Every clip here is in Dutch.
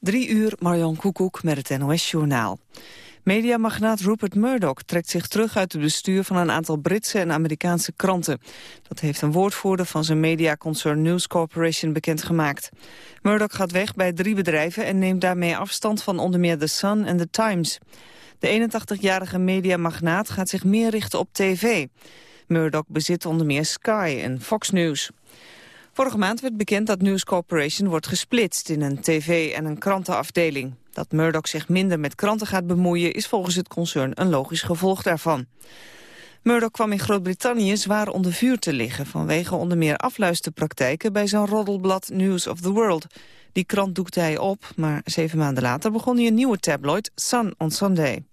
Drie uur, Marjan Koekoek met het NOS-journaal. Mediamagnaat Rupert Murdoch trekt zich terug uit het bestuur van een aantal Britse en Amerikaanse kranten. Dat heeft een woordvoerder van zijn mediaconcern News Corporation bekendgemaakt. Murdoch gaat weg bij drie bedrijven en neemt daarmee afstand van onder meer The Sun en The Times. De 81-jarige mediamagnaat gaat zich meer richten op tv. Murdoch bezit onder meer Sky en Fox News. Vorige maand werd bekend dat News Corporation wordt gesplitst in een tv- en een krantenafdeling. Dat Murdoch zich minder met kranten gaat bemoeien is volgens het concern een logisch gevolg daarvan. Murdoch kwam in Groot-Brittannië zwaar onder vuur te liggen... vanwege onder meer afluisterpraktijken bij zijn roddelblad News of the World. Die krant doekte hij op, maar zeven maanden later begon hij een nieuwe tabloid, Sun on Sunday.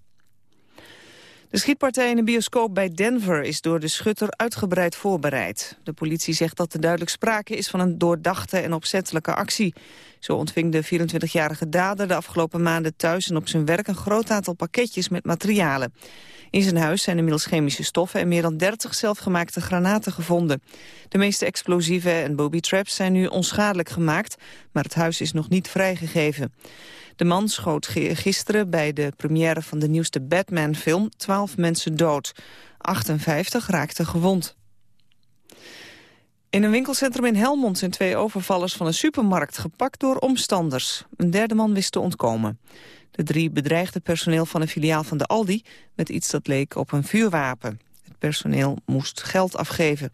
De schietpartij in een bioscoop bij Denver is door de schutter uitgebreid voorbereid. De politie zegt dat er duidelijk sprake is van een doordachte en opzettelijke actie. Zo ontving de 24-jarige dader de afgelopen maanden thuis en op zijn werk een groot aantal pakketjes met materialen. In zijn huis zijn inmiddels chemische stoffen en meer dan 30 zelfgemaakte granaten gevonden. De meeste explosieven en booby traps zijn nu onschadelijk gemaakt, maar het huis is nog niet vrijgegeven. De man schoot gisteren bij de première van de nieuwste Batman-film 12 mensen dood. 58 raakten gewond. In een winkelcentrum in Helmond zijn twee overvallers van een supermarkt gepakt door omstanders. Een derde man wist te ontkomen. De drie bedreigden personeel van een filiaal van de Aldi met iets dat leek op een vuurwapen. Het personeel moest geld afgeven.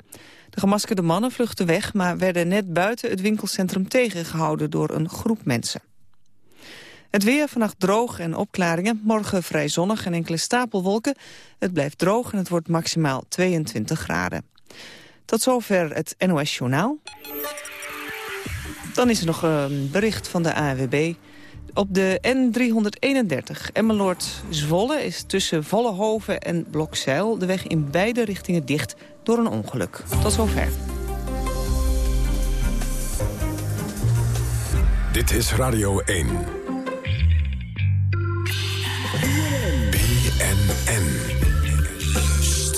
De gemaskerde mannen vluchtten weg, maar werden net buiten het winkelcentrum tegengehouden door een groep mensen. Het weer vannacht droog en opklaringen. Morgen vrij zonnig en enkele stapelwolken. Het blijft droog en het wordt maximaal 22 graden. Tot zover het NOS Journaal. Dan is er nog een bericht van de ANWB. Op de N331 Emmeloord-Zwolle is tussen Vollehoven en Blokzeil... de weg in beide richtingen dicht door een ongeluk. Tot zover. Dit is Radio 1.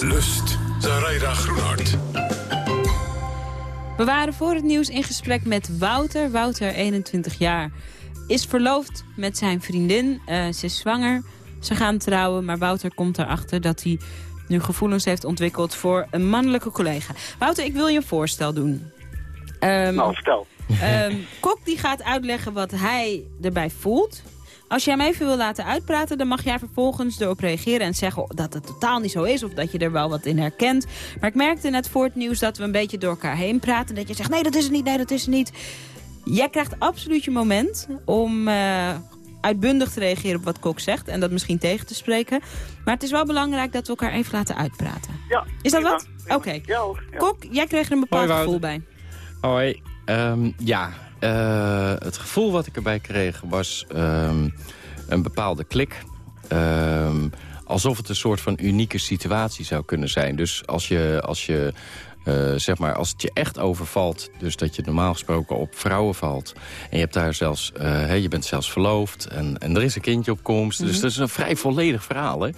Lust. Zaraida Groenhart. We waren voor het nieuws in gesprek met Wouter. Wouter, 21 jaar, is verloofd met zijn vriendin. Uh, ze is zwanger. Ze gaan trouwen, maar Wouter komt erachter dat hij nu gevoelens heeft ontwikkeld voor een mannelijke collega. Wouter, ik wil je een voorstel doen. Um, nou, vertel. Um, Kok die gaat uitleggen wat hij erbij voelt. Als jij hem even wil laten uitpraten, dan mag jij vervolgens erop reageren en zeggen dat het totaal niet zo is of dat je er wel wat in herkent. Maar ik merkte net voor het nieuws dat we een beetje door elkaar heen praten. Dat je zegt, nee dat is het niet, nee dat is het niet. Jij krijgt absoluut je moment om uh, uitbundig te reageren op wat Kok zegt. En dat misschien tegen te spreken. Maar het is wel belangrijk dat we elkaar even laten uitpraten. Ja. Is dat wat? Oké. Ja, Kok, jij kreeg er een bepaald gevoel bij. Hoi. Um, ja, uh, het gevoel wat ik erbij kreeg was um, een bepaalde klik. Um, alsof het een soort van unieke situatie zou kunnen zijn. Dus als je, als je uh, zeg maar, als het je echt overvalt, dus dat je normaal gesproken op vrouwen valt... en je, hebt daar zelfs, uh, hè, je bent zelfs verloofd en, en er is een kindje op komst... Mm -hmm. dus dat is een vrij volledig verhaal, hè?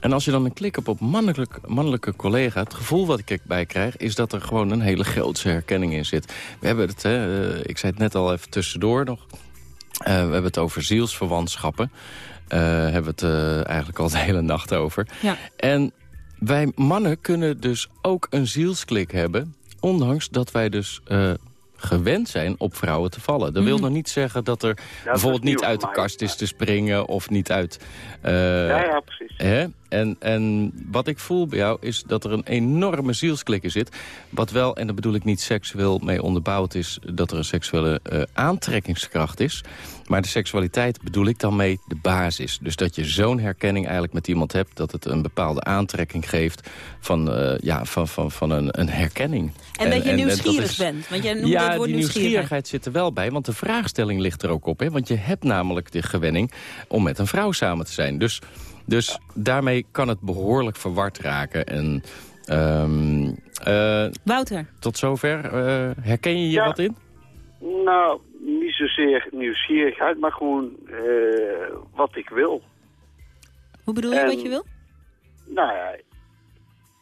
En als je dan een klik hebt op mannelijk, mannelijke collega... het gevoel wat ik erbij krijg... is dat er gewoon een hele grootse herkenning in zit. We hebben het, hè, uh, ik zei het net al even tussendoor nog... Uh, we hebben het over zielsverwantschappen. Uh, hebben we het eigenlijk al de hele nacht over. Ja. En wij mannen kunnen dus ook een zielsklik hebben... ondanks dat wij dus gewend zijn op vrouwen te vallen. Dat wil mm. nog niet zeggen dat er ja, bijvoorbeeld niet uit de kast is te springen... of niet uit... Uh, ja, ja, precies. Hè? En, en wat ik voel bij jou is dat er een enorme zielsklik in zit. Wat wel, en daar bedoel ik niet seksueel mee onderbouwd is... dat er een seksuele uh, aantrekkingskracht is. Maar de seksualiteit bedoel ik dan mee de basis. Dus dat je zo'n herkenning eigenlijk met iemand hebt... dat het een bepaalde aantrekking geeft van, uh, ja, van, van, van een, een herkenning. En, en dat je nieuwsgierig en bent. Want je noemt ja, het woord die nieuwsgierigheid zit er wel bij. Want de vraagstelling ligt er ook op. Hè? Want je hebt namelijk de gewenning om met een vrouw samen te zijn. Dus, dus daarmee kan het behoorlijk verward raken. En, um, uh, Wouter. Tot zover. Uh, herken je je ja. wat in? Nou, niet zozeer nieuwsgierigheid, maar gewoon uh, wat ik wil. Hoe bedoel je wat je wil? Nou ja,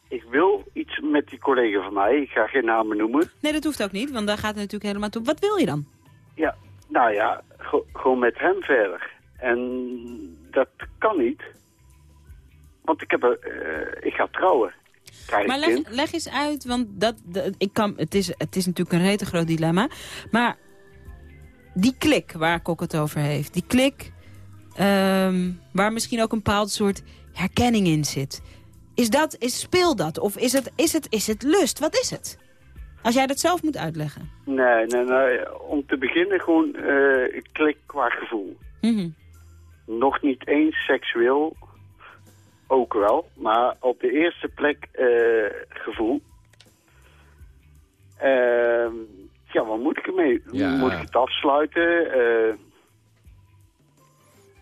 ik wil iets met die collega van mij. Ik ga geen namen noemen. Nee, dat hoeft ook niet, want daar gaat het natuurlijk helemaal toe. Wat wil je dan? Ja, nou ja, gewoon met hem verder. En dat kan niet. Want ik, heb eh, ik ga trouwen. Krijg Maar leg, leg eens uit, want dat, dat- ik kan, het, is, het is natuurlijk een rete groot dilemma. Maar die klik waar Kok het over heeft, die klik ehm, waar misschien ook een bepaald soort herkenning in zit. Is dat, is, speel dat? Of is het, is, het, is het lust? Wat is het? Als jij dat zelf moet uitleggen. Nee, nee, nee. Om te beginnen gewoon eh klik qua gevoel. Mhm. Nog niet eens seksueel. Ook wel. Maar op de eerste plek eh, gevoel. Ehm, ja, wat moet ik ermee? Ja. Moet ik het afsluiten? Eh,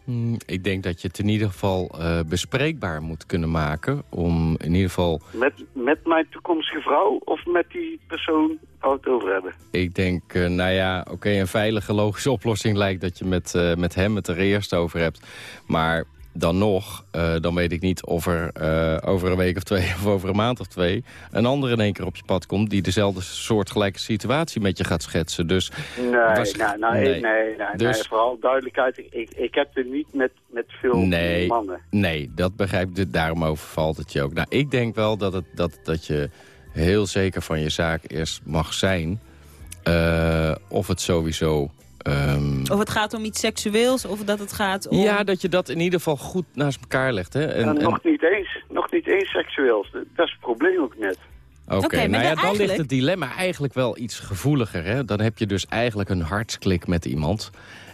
Hmm, Ik denk dat je het in ieder geval eh, bespreekbaar moet kunnen maken. Om in ieder geval, met, met mijn toekomstige vrouw of met die persoon waar we het over hebben? ik denk, nou ja, oké, een veilige logische oplossing lijkt dat je met, met hem het er eerst over hebt. Maar dan nog, eh, dan weet ik niet of er eh, over een week of twee of over een maand of twee... een ander in één keer op je pad komt die dezelfde soortgelijke situatie met je gaat schetsen. Dus Nee, Was- nou, nou, nee. nee, nee, nee, Dus- nee, vooral duidelijkheid. Ik, ik, heb er niet met, met veel Nee. mannen. Nee, dat begrijp ik. Daarom overvalt het je ook. Nou, ik denk wel dat, het, dat, dat je heel zeker van je zaak eerst mag zijn. Eh, of het sowieso... ehm, Of het gaat om iets seksueels, of dat het gaat om... Ja, dat je dat in ieder geval goed naast elkaar legt. Hè? En, En, en- nog niet eens, nog niet eens seksueels. Dat is het probleem ook net. Oké, nou ja, dan eigenlijk- ligt het dilemma eigenlijk wel iets gevoeliger. Hè? Dan heb je dus eigenlijk een hartsklik met iemand.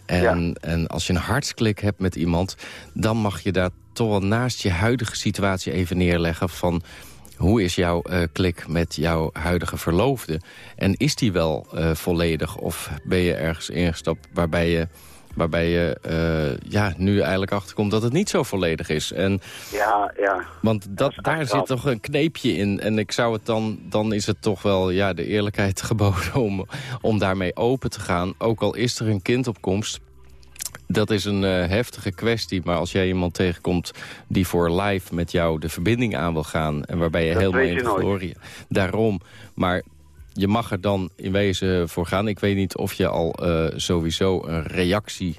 En, en als je een hartsklik hebt met iemand... dan mag je daar toch wel naast je huidige situatie even neerleggen... van hoe is jouw eh, klik met jouw huidige verloofde? En is die wel eh, volledig? Of ben je ergens ingestapt waarbij je... Waarbij je eh, ja, nu eigenlijk achterkomt dat het niet zo volledig is. En Ja, ja. want dat, daar zit toch een kneepje in. En ik zou het dan, dan is het toch wel ja, de eerlijkheid geboden om, om daarmee open te gaan. Ook al is er een kind op komst. Dat is een eh, heftige kwestie. Maar als jij iemand tegenkomt die voor live met jou de verbinding aan wil gaan... en waarbij je Dat helemaal in glorie... Daarom. Maar je mag er dan in wezen voor gaan. Ik weet niet of je al eh, sowieso een reactie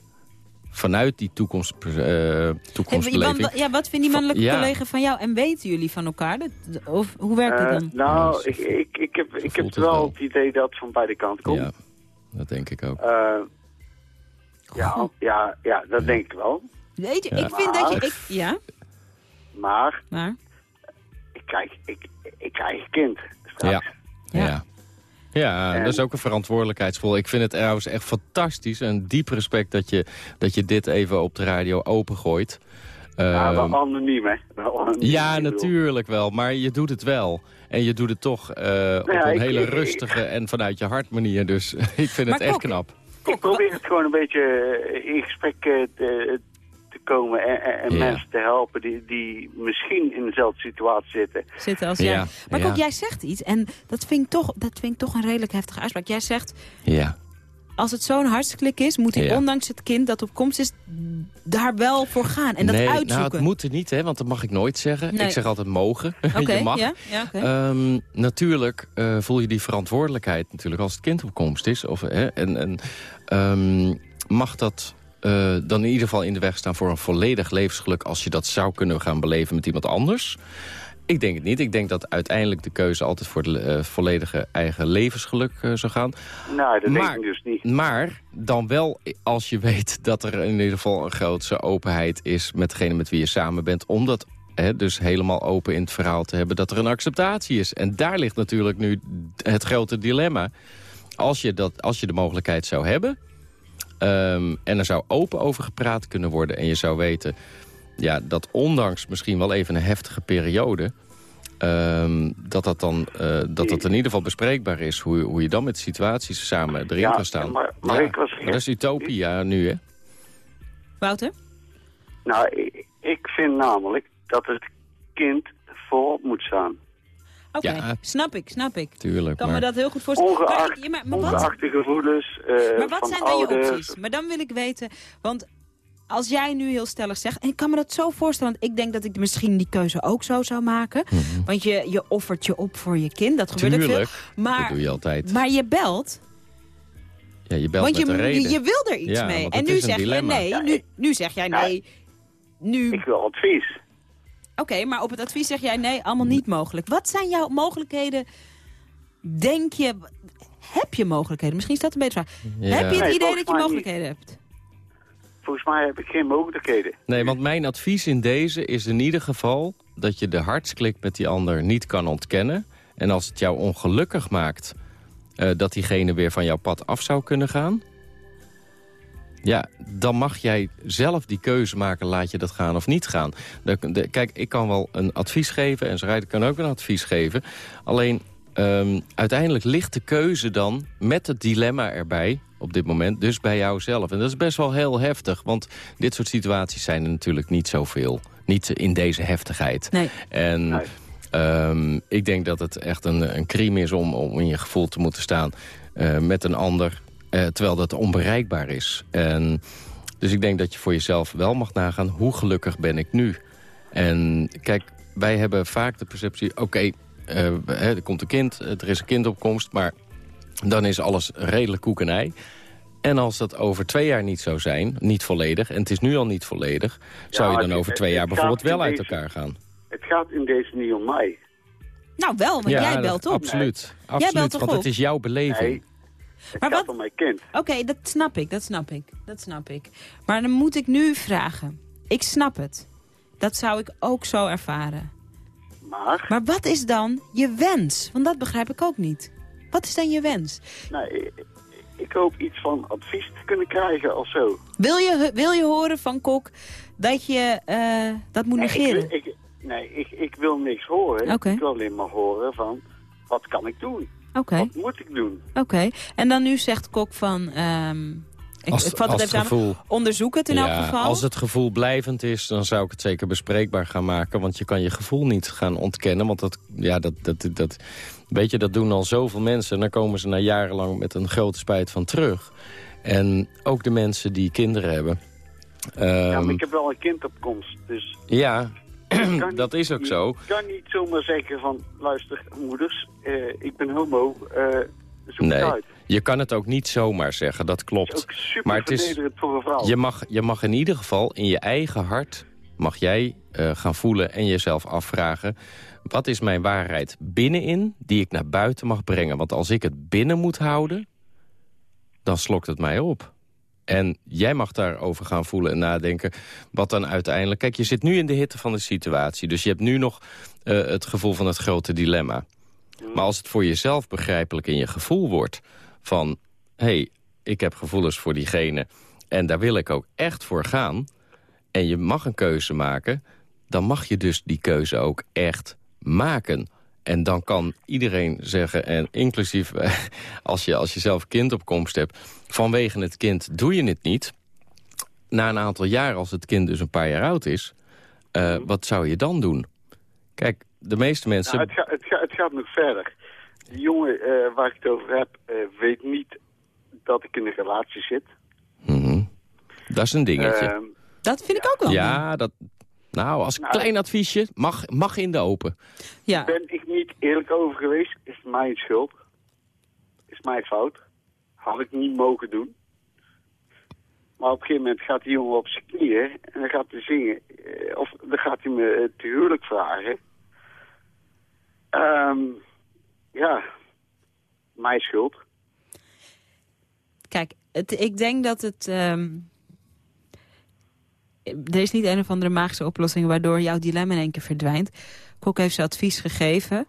vanuit die toekomst, eh, Hey, toekomstbeleving... ja, wat vindt die mannelijke Ja. collega van jou? En weten jullie van elkaar? Dat- Of hoe werkt het dan? nou, Ja, ik, ik, ik heb, ik heb voelt het wel wel. het idee dat het van beide kanten komt. Ja, dat denk ik ook. Ja, ja, ja, dat denk ik wel. Weet je, Ja. ik vind dat je... Ik, ja, Maar maar... ik krijg, ik, ik krijg een kind straks. Ja. Ja. Ja. Dat is ook een verantwoordelijkheidsvol. Ik vind het trouwens echt fantastisch en diep respect dat je, dat je dit even op de radio opengooit. Ja, Ehm, wel anoniem, hè. Wel anoniem, ja, natuurlijk wel, maar je doet het wel. En je doet het toch eh, op ja, een ik- hele ik- rustige en vanuit je hart manier. Dus ik vind het echt Kok. Ik probeer het gewoon een beetje eh, in gesprek eh, te, te komen en, en- Ja. mensen te helpen die, die misschien in dezelfde situatie zitten. Zitten als Ja, jij. Maar ja. ook jij zegt iets en dat vind, ik toch, dat vind ik toch een redelijk heftige uitspraak. Jij zegt, Ja. als het zo'n hartstikke is, moet hij Ja. ondanks het kind dat op komst is, daar wel voor gaan en dat nee, uitzoeken. nou, het moet er niet, hè, want dat mag ik nooit zeggen. Nee. Ik zeg altijd mogen. Oké, je mag. ja, ja, oké. Ehm, natuurlijk eh, voel je die verantwoordelijkheid natuurlijk als het kind op komst is. Of, hè, en en ehm, mag dat eh, dan in ieder geval in de weg staan voor een volledig levensgeluk... als je dat zou kunnen gaan beleven met iemand anders? Ik denk het niet. Ik denk dat uiteindelijk de keuze altijd voor het eh, volledige eigen levensgeluk eh, zou gaan. Nou, dat Maar- denk ik dus niet. Maar dan wel als je weet dat er in ieder geval een grootse openheid is... met degene met wie je samen bent, om dat hè, dus helemaal open in het verhaal te hebben... dat er een acceptatie is. En daar ligt natuurlijk nu het grote dilemma. Als je, dat, als je de mogelijkheid zou hebben... ehm, en er zou open over gepraat kunnen worden... en je zou weten ja, dat ondanks misschien wel even een heftige periode... ehm, dat dat dan eh, dat dat in ieder geval bespreekbaar is... hoe, hoe je dan met situaties samen erin Ja, kan staan. maar- maar ik was- dat is utopia nu, hè? Wouter? Nou, ik, ik vind namelijk dat het kind voorop moet staan. Oké, Ja. snap ik, snap ik. Tuurlijk. Ik kan maar... me dat heel goed voorstellen. Ongeacht, maar, ik- ja, maar, maar wat, ongeacht de gevoelens eh, maar wat van zijn dan je opties? Maar dan wil ik weten, want als jij nu heel stellig zegt... en ik kan me dat zo voorstellen, want ik denk dat ik misschien die keuze ook zo zou maken. Want je, je offert je op voor je kind, dat gebeurt Tuurlijk, veel. Maar, dat doe je altijd. maar je belt Ja, je belt Want je, met een reden. je, je wil er iets Ja, mee. want En het nu is een zeg je nee. Ja, Nu, nu zeg jij Ja, nee. Nu. Ik wil advies. Oké, maar op het advies zeg jij nee, allemaal niet mogelijk. Wat zijn jouw mogelijkheden? Denk je... Heb je mogelijkheden? Misschien is dat een betere vraag. Ja. Heb je het Nee, idee dat je mogelijkheden hebt? Volgens mij heb ik geen mogelijkheden. Nee, want mijn advies in deze is in ieder geval... dat je de hartsklik met die ander niet kan ontkennen. En als het jou ongelukkig maakt... eh, dat diegene weer van jouw pad af zou kunnen gaan... ja, dan mag jij zelf die keuze maken... laat je dat gaan of niet gaan. De- de- kijk, ik kan wel een advies geven... en Zrijder kan ook een advies geven. Alleen, ehm, uiteindelijk ligt de keuze dan... met het dilemma erbij op dit moment, dus bij jou zelf. En dat is best wel heel heftig, want dit soort situaties zijn er natuurlijk niet zoveel. Niet in deze heftigheid. Nee. En Nee. ehm, ik denk dat het echt een, een crime is om, om in je gevoel te moeten staan eh, met een ander... eh, terwijl dat onbereikbaar is. En, dus ik denk dat je voor jezelf wel mag nagaan, hoe gelukkig ben ik nu? En kijk, wij hebben vaak de perceptie, oké, eh, hè, er komt een kind, er is een kindopkomst... maar dan is alles redelijk koek en ei. En als dat over twee jaar niet zou zijn, niet volledig... en het is nu al niet volledig... zou je dan het- over twee het jaar bijvoorbeeld wel uit deze- elkaar gaan? Het gaat in deze niet om mij. Nou wel, want jij belt op. Absoluut, belt absoluut want op? het is jouw beleving. Nee, het Maar gaat wat- om mijn kind. Oké, dat snap ik, dat snap ik, dat snap ik. Maar dan moet ik nu vragen. Ik snap het. Dat zou ik ook zo ervaren. Maar, Maar wat is dan je wens? Want dat begrijp ik ook niet. Wat is dan je wens? nou, ik, ik hoop iets van advies te kunnen krijgen of zo. Wil je, wil je horen van Kok dat je eh, dat moet Nee, negeren? ik, ik, nee, ik, ik wil niks horen. Ik wil alleen maar horen van, wat kan ik doen? Oké, Wat moet ik doen? oké. En dan nu zegt Kok van... ehm, ik, Als- ik vat als het even gevoel- Onderzoek het in elk ja, geval. Als het gevoel blijvend is, dan zou ik het zeker bespreekbaar gaan maken. Want je kan je gevoel niet gaan ontkennen. Want dat, ja, dat, dat, dat, weet je, dat doen al zoveel mensen. En dan komen ze na jarenlang met een grote spijt van terug. En ook de mensen die kinderen hebben. ja, Ehm, maar ik heb wel een kindopkomst, dus... ja, dat is ook zo. Ik kan niet zomaar zeggen van, luister moeders, eh, ik ben homo, zoek Nee, het uit. je kan het ook niet zomaar zeggen, dat Het klopt. is ook super Maar het is- vernederend voor een vrouw. Je mag, je mag in ieder geval in je eigen hart mag jij eh, gaan voelen en jezelf afvragen... wat is mijn waarheid binnenin die ik naar buiten mag brengen? Want als ik het binnen moet houden, dan slokt het mij op. En jij mag daarover gaan voelen en nadenken wat dan uiteindelijk... Kijk, je zit nu in de hitte van de situatie. Dus je hebt nu nog eh, het gevoel van het grote dilemma. Maar als het voor jezelf begrijpelijk in je gevoel wordt... van, hé, hey, ik heb gevoelens voor diegene... en daar wil ik ook echt voor gaan... en je mag een keuze maken... dan mag je dus die keuze ook echt maken. En dan kan iedereen zeggen, en inclusief eh, als, je, als je zelf kindopkomst hebt... vanwege het kind doe je het niet. Na een aantal jaar, als het kind dus een paar jaar oud is... eh, wat zou je dan doen? Kijk, de meeste mensen... Nou, het, ga- het, ga- het gaat nog verder. Die jongen eh, waar ik het over heb, eh, weet niet dat ik in een relatie zit. Mhm. Dat is een dingetje. Ehm, Dat vind ik ook wel. ja, dat... Nou, als Nou. klein adviesje, mag, mag in de open. ja. ben ik niet eerlijk over geweest, is het mijn schuld. Is mijn fout. Had ik niet mogen doen. Maar op een gegeven moment gaat die jongen op zijn knieën en dan gaat hij zingen. eh, Of dan gaat hij me eh, te huwelijk vragen. Ehm, ja, mijn schuld. Kijk, het, ik denk dat het... ehm, er is niet een of andere magische oplossing... waardoor jouw dilemma in één keer verdwijnt. Kok heeft zijn advies gegeven.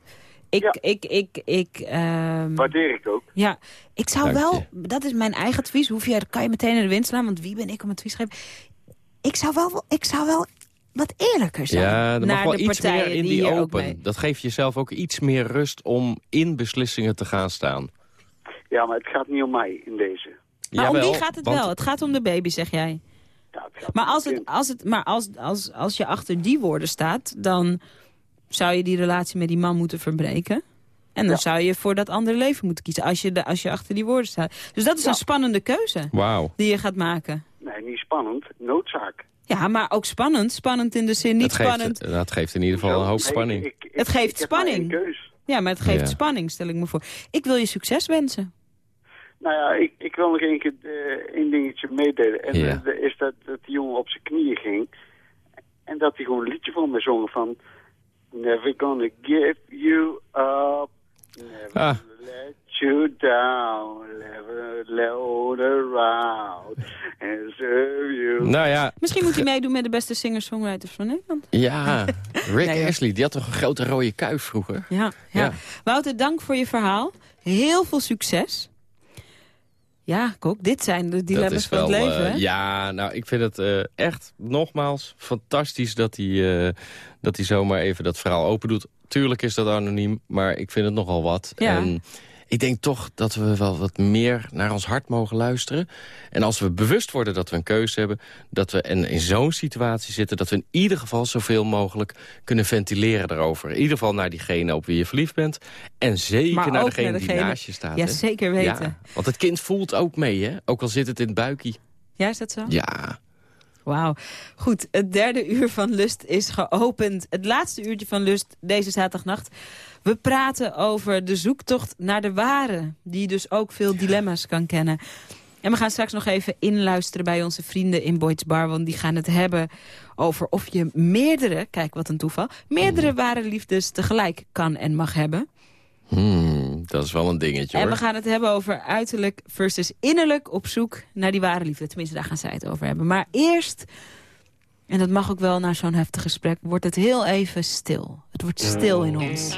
Ik, Ja. ik, ik, ik, ehm, Waardeer ik ook. ja, ik zou Dank wel... je. Dat is mijn eigen advies. Hoef je, dat kan je meteen in de wind slaan, want wie ben ik om advies te geven? Ik zou wel, ik zou wel wat eerlijker zijn Ja, er mag wel iets meer in die open. Dat geeft jezelf ook iets meer rust om in beslissingen te gaan staan. Ja, maar het gaat niet om mij in deze. Maar om wie gaat het want- wel? Het gaat om de baby, zeg jij. Ja, Maar als, het, als, het, maar als, als, als je achter die woorden staat, dan zou je die relatie met die man moeten verbreken. En dan Ja. zou je voor dat andere leven moeten kiezen, als je, de, als je achter die woorden staat. Dus dat is Ja. een spannende keuze Wauw. die je gaat maken. Nee, niet spannend. Noodzaak. Ja, maar ook spannend. Spannend in de zin niet Dat geeft, spannend. dat geeft in ieder geval een hoop Nee, spanning. ik- ik- Het geeft ik heb maar spanning. één keus. Ja, maar het geeft Ja. spanning, stel ik me voor. Ik wil je succes wensen. Nou ja, ik, ik wil nog één keer uh, één dingetje meedelen. En Ja. dat is dat, dat die jongen op zijn knieën ging. En dat hij gewoon een liedje voor me zong van... Never gonna give you up. Never Ah. let you down. Never load around. And serve you. Nou ja, Misschien moet hij meedoen met de beste singer-songwriters van Nederland. ja. Rick Nee, hoor. Ashley, die had toch een grote rode kuif vroeger? Ja, ja. Ja. Wouter, dank voor je verhaal. Heel veel succes. Ja, Kok, dit zijn de dilemma's van het leven, eh, hè? ja, nou, ik vind het eh, echt nogmaals fantastisch dat hij, eh, dat hij zomaar even dat verhaal open doet. Tuurlijk is dat anoniem, maar ik vind het nogal wat. Ja. En ik denk toch dat we wel wat meer naar ons hart mogen luisteren. En als we bewust worden dat we een keuze hebben... dat we en in zo'n situatie zitten... dat we in ieder geval zoveel mogelijk kunnen ventileren daarover. In ieder geval naar diegene op wie je verliefd bent. En zeker naar degene naar die naast je staat. Ja, hè? zeker weten. Ja, want het kind voelt ook mee, hè? Ook al zit het in het buikie. Ja, is dat zo? Ja. Wauw. Goed, het derde uur van Lust is geopend. Het laatste uurtje van Lust deze zaterdagnacht. We praten over de zoektocht naar de ware. Die dus ook veel dilemma's kan kennen. En we gaan straks nog even inluisteren bij onze vrienden in Boyd's Bar. Want die gaan het hebben over of je meerdere, kijk wat een toeval... meerdere ware liefdes tegelijk kan en mag hebben. Hmm, dat is wel een dingetje, En hoor. we gaan het hebben over uiterlijk versus innerlijk op zoek naar die ware liefde. Tenminste, daar gaan zij het over hebben. Maar eerst, en dat mag ook wel na zo'n heftig gesprek, wordt het heel even stil. Het wordt stil in ons.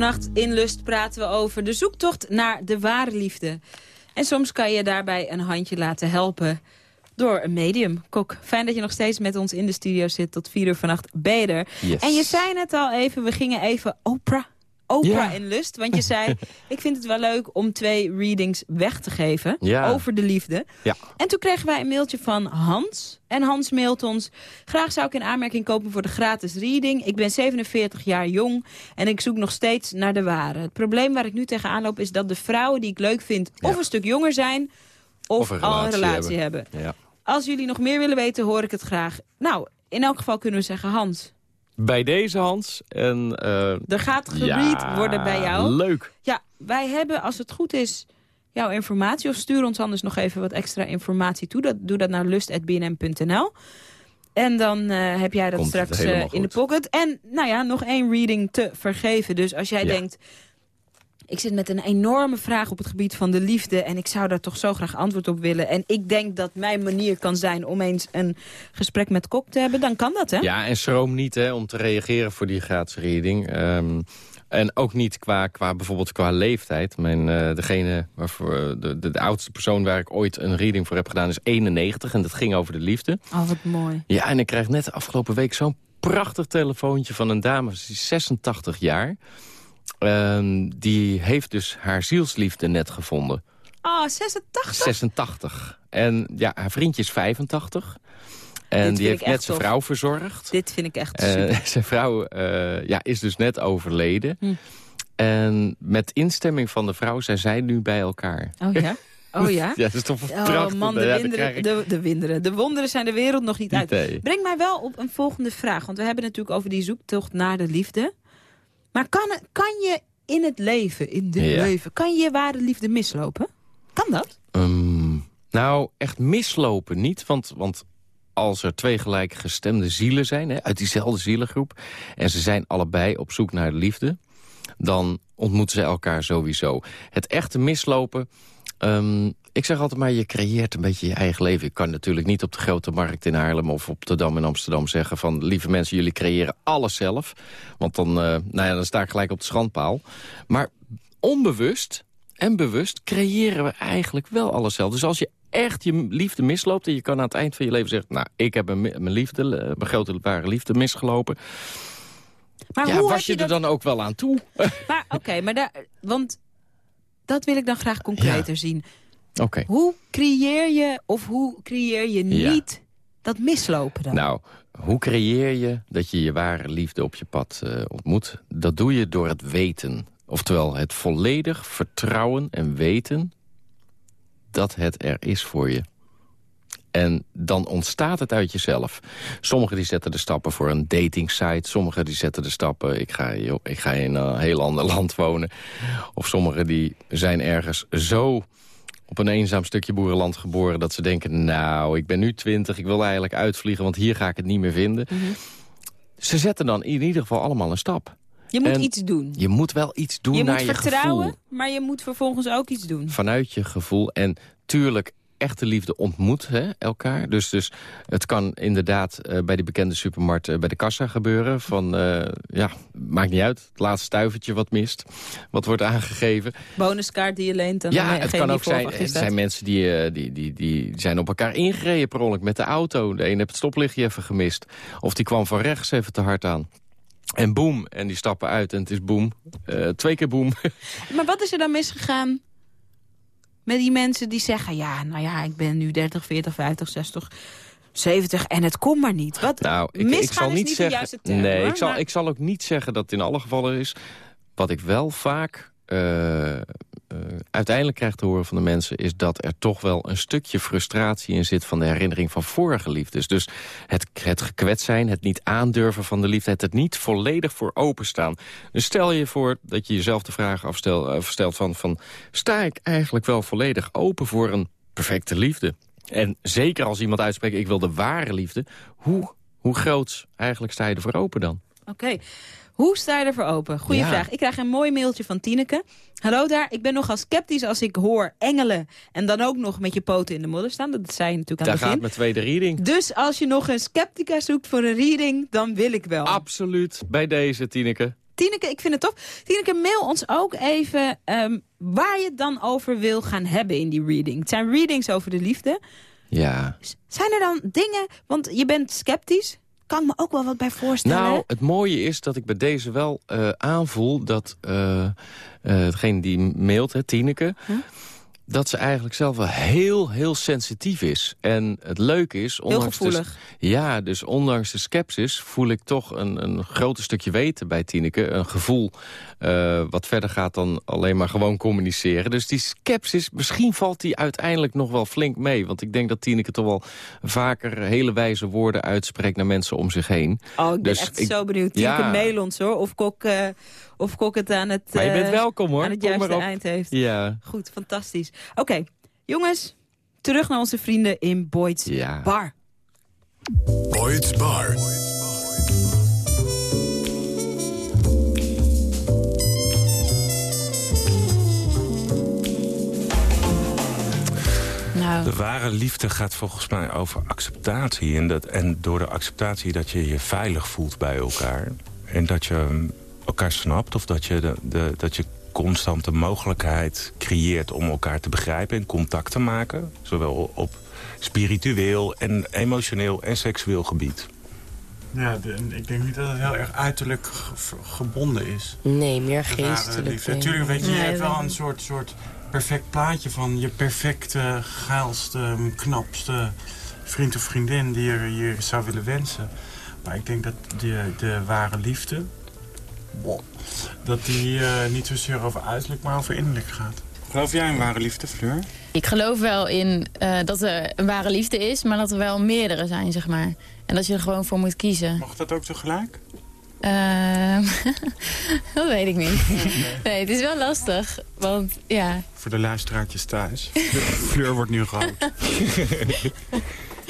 Vannacht in Lust praten we over de zoektocht naar de ware liefde. En soms kan je daarbij een handje laten helpen door een medium. Kok, fijn dat je nog steeds met ons in de studio zit. Tot vier uur vannacht beter. Yes. En je zei net al even, we gingen even Oprah. Oprah Ja. in lust. Want je zei, ik vind het wel leuk om twee readings weg te geven. Ja. Over de liefde. Ja. En toen kregen wij een mailtje van Hans. En Hans mailt ons... Graag zou ik in aanmerking kopen voor de gratis reading. Ik ben 47 jaar jong en ik zoek nog steeds naar de ware. Het probleem waar ik nu tegenaan loop is dat de vrouwen die ik leuk vind... of een stuk jonger zijn of, Of een al een relatie hebben. Ja. Als jullie nog meer willen weten, hoor ik het graag. Nou, in elk geval kunnen we zeggen, Hans... Bij deze Hans. En, eh, er gaat geread ja, worden bij jou. Leuk. Ja, wij hebben, als het goed is, jouw informatie. Of stuur ons anders nog even wat extra informatie toe. Dat, doe dat naar lust.bnm.nl. En dan eh, heb jij dat Komt straks eh, in de pocket. En nou ja, nog één reading te vergeven. Dus als jij Ja. denkt... Ik zit met een enorme vraag op het gebied van de liefde... en ik zou daar toch zo graag antwoord op willen. En ik denk dat mijn manier kan zijn om eens een gesprek met Kok te hebben. Dan kan dat, hè? Ja, en schroom niet hè, om te reageren voor die gratis reading. Ehm, en ook niet qua, qua bijvoorbeeld qua leeftijd. Mijn, eh, degene waarvoor, de, de, de oudste persoon waar ik ooit een reading voor heb gedaan is 91. En dat ging over de liefde. Oh, wat mooi. Ja, en ik krijg net de afgelopen week zo'n prachtig telefoontje van een dame. Ze is 86 jaar. Ehm, die heeft dus haar zielsliefde net gevonden. Oh, 86? 86. En ja, haar vriendje is 85. En die heeft net zijn tof. vrouw verzorgd. Dit vind ik echt Eh, super. zijn vrouw eh, ja, is dus net overleden. Hm. En met instemming van de vrouw zijn zij nu bij elkaar. Oh ja? Oh ja? Ja, dat is toch Oh prachtig. man, de, Ja, winderen, ik de, de winderen. De wonderen zijn de wereld nog niet uit. Breng mij wel op een volgende vraag. Want we hebben natuurlijk over die zoektocht naar de liefde. Maar kan, kan je in het leven, in dit Ja. leven... kan je je ware liefde mislopen? Kan dat? Ehm, nou, echt mislopen niet. Want, want als er twee gelijkgestemde zielen zijn... Hè, uit diezelfde zielengroep... en ze zijn allebei op zoek naar de liefde... dan ontmoeten ze elkaar sowieso. Het echte mislopen... ehm, ik zeg altijd maar, je creëert een beetje je eigen leven. Ik kan natuurlijk niet op de Grote Markt in Haarlem... of op de Dam in Amsterdam zeggen van... lieve mensen, jullie creëren alles zelf. Want dan, eh, nou ja, dan sta ik gelijk op de schandpaal. Maar onbewust en bewust creëren we eigenlijk wel alles zelf. Dus als je echt je liefde misloopt... en je kan aan het eind van je leven zeggen... nou, ik heb mijn, mijn liefde, eh, mijn grote ware liefde misgelopen... Maar ja, hoe was je je er dan ook wel aan toe? Maar oké, maar daar... Want dat wil ik dan graag concreter zien. Oké. Hoe creëer je of hoe creëer je Ja. niet dat mislopen dan? Nou, hoe creëer je dat je je ware liefde op je pad eh, ontmoet? Dat doe je door het weten. Oftewel het volledig vertrouwen en weten dat het er is voor je. En dan ontstaat het uit jezelf. Sommigen die zetten de stappen voor een datingsite. Sommigen die zetten de stappen, ik ga, joh, ik ga in een heel ander land wonen. Of sommigen die zijn ergens zo op een eenzaam stukje boerenland geboren... dat ze denken, nou, ik ben nu twintig, ik wil eigenlijk uitvliegen... want hier ga ik het niet meer vinden. Ze zetten dan in ieder geval allemaal een stap. je moet en iets doen. Je moet wel iets doen Je naar moet je vertrouwen, gevoel. maar je moet vervolgens ook iets doen. Vanuit je gevoel. En tuurlijk, echte liefde ontmoet hè, elkaar. Dus, dus het kan inderdaad eh, bij die bekende supermarkt eh, bij de kassa gebeuren. Van, eh, ja, maakt niet uit. Het laatste stuivertje wat mist. Wat wordt aangegeven. Bonuskaart die je leent. En Ja, dan het kan ook zijn, er gisteren. zijn mensen die, eh, die, die, die zijn op elkaar ingereden per ongeluk met de auto. De een heeft het stoplichtje even gemist. Of die kwam van rechts even te hard aan. En boem, en die stappen uit en het is boem. Eh, twee keer boem. Maar wat is er dan misgegaan met die mensen die zeggen... ja, nou ja, ik ben nu 30, 40, 50, 60, 70 en het komt maar niet. Wat, Nou, ik, misgaan ik zal niet niet zeggen. de juiste term, nee, hoor, ik zal, maar- ik zal ook niet zeggen dat het in alle gevallen is. Wat ik wel vaak eh, uiteindelijk krijg te horen van de mensen... is dat er toch wel een stukje frustratie in zit... van de herinnering van vorige liefdes. Dus het, het gekwetst zijn, het niet aandurven van de liefde... het niet volledig voor openstaan. Dus stel je voor dat je jezelf de vraag afstel, eh, van, van... sta ik eigenlijk wel volledig open voor een perfecte liefde? En zeker als iemand uitspreekt, ik wil de ware liefde... hoe, hoe groot eigenlijk sta je ervoor open dan? Oké. Hoe sta je ervoor open? Goeie Ja. vraag. Ik krijg een mooi mailtje van Tineke. Hallo daar, ik ben nogal sceptisch als ik hoor engelen... en dan ook nog met je poten in de modder staan. Dat zei je natuurlijk aan Daar het gaat begin. mijn tweede reading. Dus als je nog een sceptica zoekt voor een reading, dan wil ik wel. Absoluut, bij deze, Tineke. Tineke, ik vind het tof. Tineke, mail ons ook even ehm, waar je het dan over wil gaan hebben in die reading. Het zijn readings over de liefde. Ja. Zijn er dan dingen, want je bent sceptisch. Kan ik me ook wel wat bij voorstellen. Nou, het mooie is dat ik bij deze wel eh, aanvoel dat uh, uh, degene die mailt, hè, Tineke... dat ze eigenlijk zelf wel heel, heel sensitief is. En het leuke is... heel gevoelig. De, ja, dus ondanks de skepsis voel ik toch een, een groot stukje weten bij Tineke. Een gevoel uh, wat verder gaat dan alleen maar gewoon communiceren. Dus die skepsis, misschien valt die uiteindelijk nog wel flink mee. Want ik denk dat Tineke toch wel vaker hele wijze woorden uitspreekt... naar mensen om zich heen. Oh, ik ben dus echt ik, zo benieuwd. Tineke, ja. mail ons hoor. Of Kok, uh, of Kok het aan het, maar je bent welkom, hoor. aan het juiste eind heeft. Ja. Goed, fantastisch. Oké, okay, jongens, terug naar onze vrienden in Boyd's ja. Bar. Boyd's Bar. Nou. De ware liefde gaat volgens mij over acceptatie. En, dat, en door de acceptatie dat je je veilig voelt bij elkaar. En dat je elkaar snapt. Of dat je, de, de, dat je constant de mogelijkheid creëert om elkaar te begrijpen. En contact te maken. Zowel op spiritueel en emotioneel en seksueel gebied. Ja, de, ik denk niet dat het heel erg uiterlijk ge gebonden is. Nee, meer geestelijk. Natuurlijk, weet je, je hebt wel een soort, soort perfect plaatje van je perfecte, geilste, knapste vriend of vriendin die je, je zou willen wensen. Maar ik denk dat de, de ware liefde, dat die uh, niet zozeer over uiterlijk, maar over innerlijk gaat. Geloof jij in ware liefde, Fleur? Ik geloof wel in uh, dat er een ware liefde is, maar dat er wel meerdere zijn, zeg maar. En dat je er gewoon voor moet kiezen. Mag dat ook tegelijk? Uh, dat weet ik niet. Nee, het is wel lastig. Want, ja... Voor de luisteraartjes thuis. De Fleur wordt nu rood.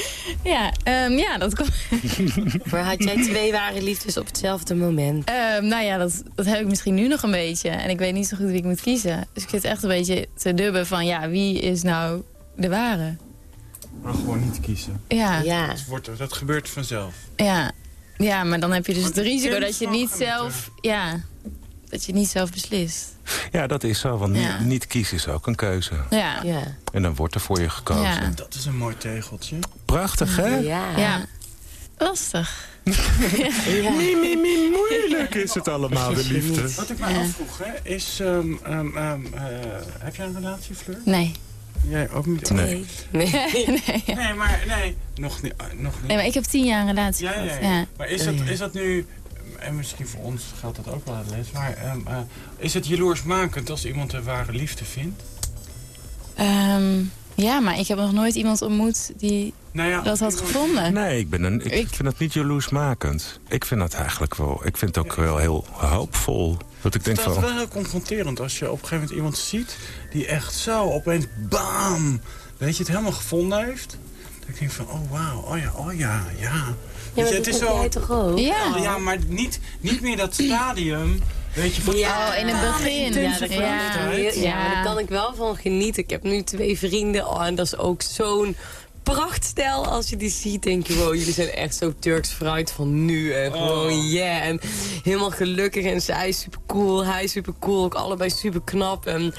ja, um, ja, dat komt... maar had jij twee ware liefdes op hetzelfde moment? Um, nou ja, dat, dat heb ik misschien nu nog een beetje. En ik weet niet zo goed wie ik moet kiezen. Dus ik zit echt een beetje te dubben van... ja, wie is nou de ware? Maar gewoon niet kiezen. Ja. ja. Dat, wordt, dat gebeurt vanzelf. Ja. Ja, maar dan heb je dus het risico dat je niet zelf... Ja, dat je niet zelf beslist. Ja, dat is zo, want ja. niet kiezen is ook een keuze. Ja. ja. En dan wordt er voor je gekozen. Ja. Dat is een mooi tegeltje. Prachtig, hè? Ja. ja. Lastig. ja. Mie, mie, mie, moeilijk is het allemaal, de liefde. Wat ik me afvroeg, hè, is... Um, um, um, uh, heb jij een relatie, Fleur? Nee. Jij ook niet? Nee. Nee. nee. nee, maar nee, nog niet, nog niet. Nee, maar ik heb tien jaar een relatie ja, ja, ja. Maar is dat, is dat nu... En misschien voor ons geldt dat ook wel het les. Maar um, uh, is het jaloersmakend als iemand een ware liefde vindt? Um, ja, maar ik heb nog nooit iemand ontmoet die nou ja, dat had gevonden. Nee, ik, ben een, ik, ik vind het niet jaloersmakend. Ik vind dat eigenlijk wel... Ik vind het ook ja. wel heel hoopvol. Dat ik denk het is wel heel confronterend als je op een gegeven moment iemand ziet... die echt zo opeens, bam, weet je, het helemaal gevonden heeft. Dan denk ik van, oh wauw, oh ja, oh ja, ja. Ja, maar het is zo... jij toch ook? Ja, ja maar niet, niet meer dat stadium... Weet je, van, ja, oh, in het begin. Ja, daar kan, ja, ja. ja, daar kan ik wel van genieten. Ik heb nu twee vrienden. Oh, en dat is ook zo'n prachtstel. Als je die ziet, denk je, wow, jullie zijn echt zo Turks fruit van nu. En gewoon, oh. yeah. En helemaal gelukkig. En zij is super cool, hij is super cool. Ook allebei super knap. En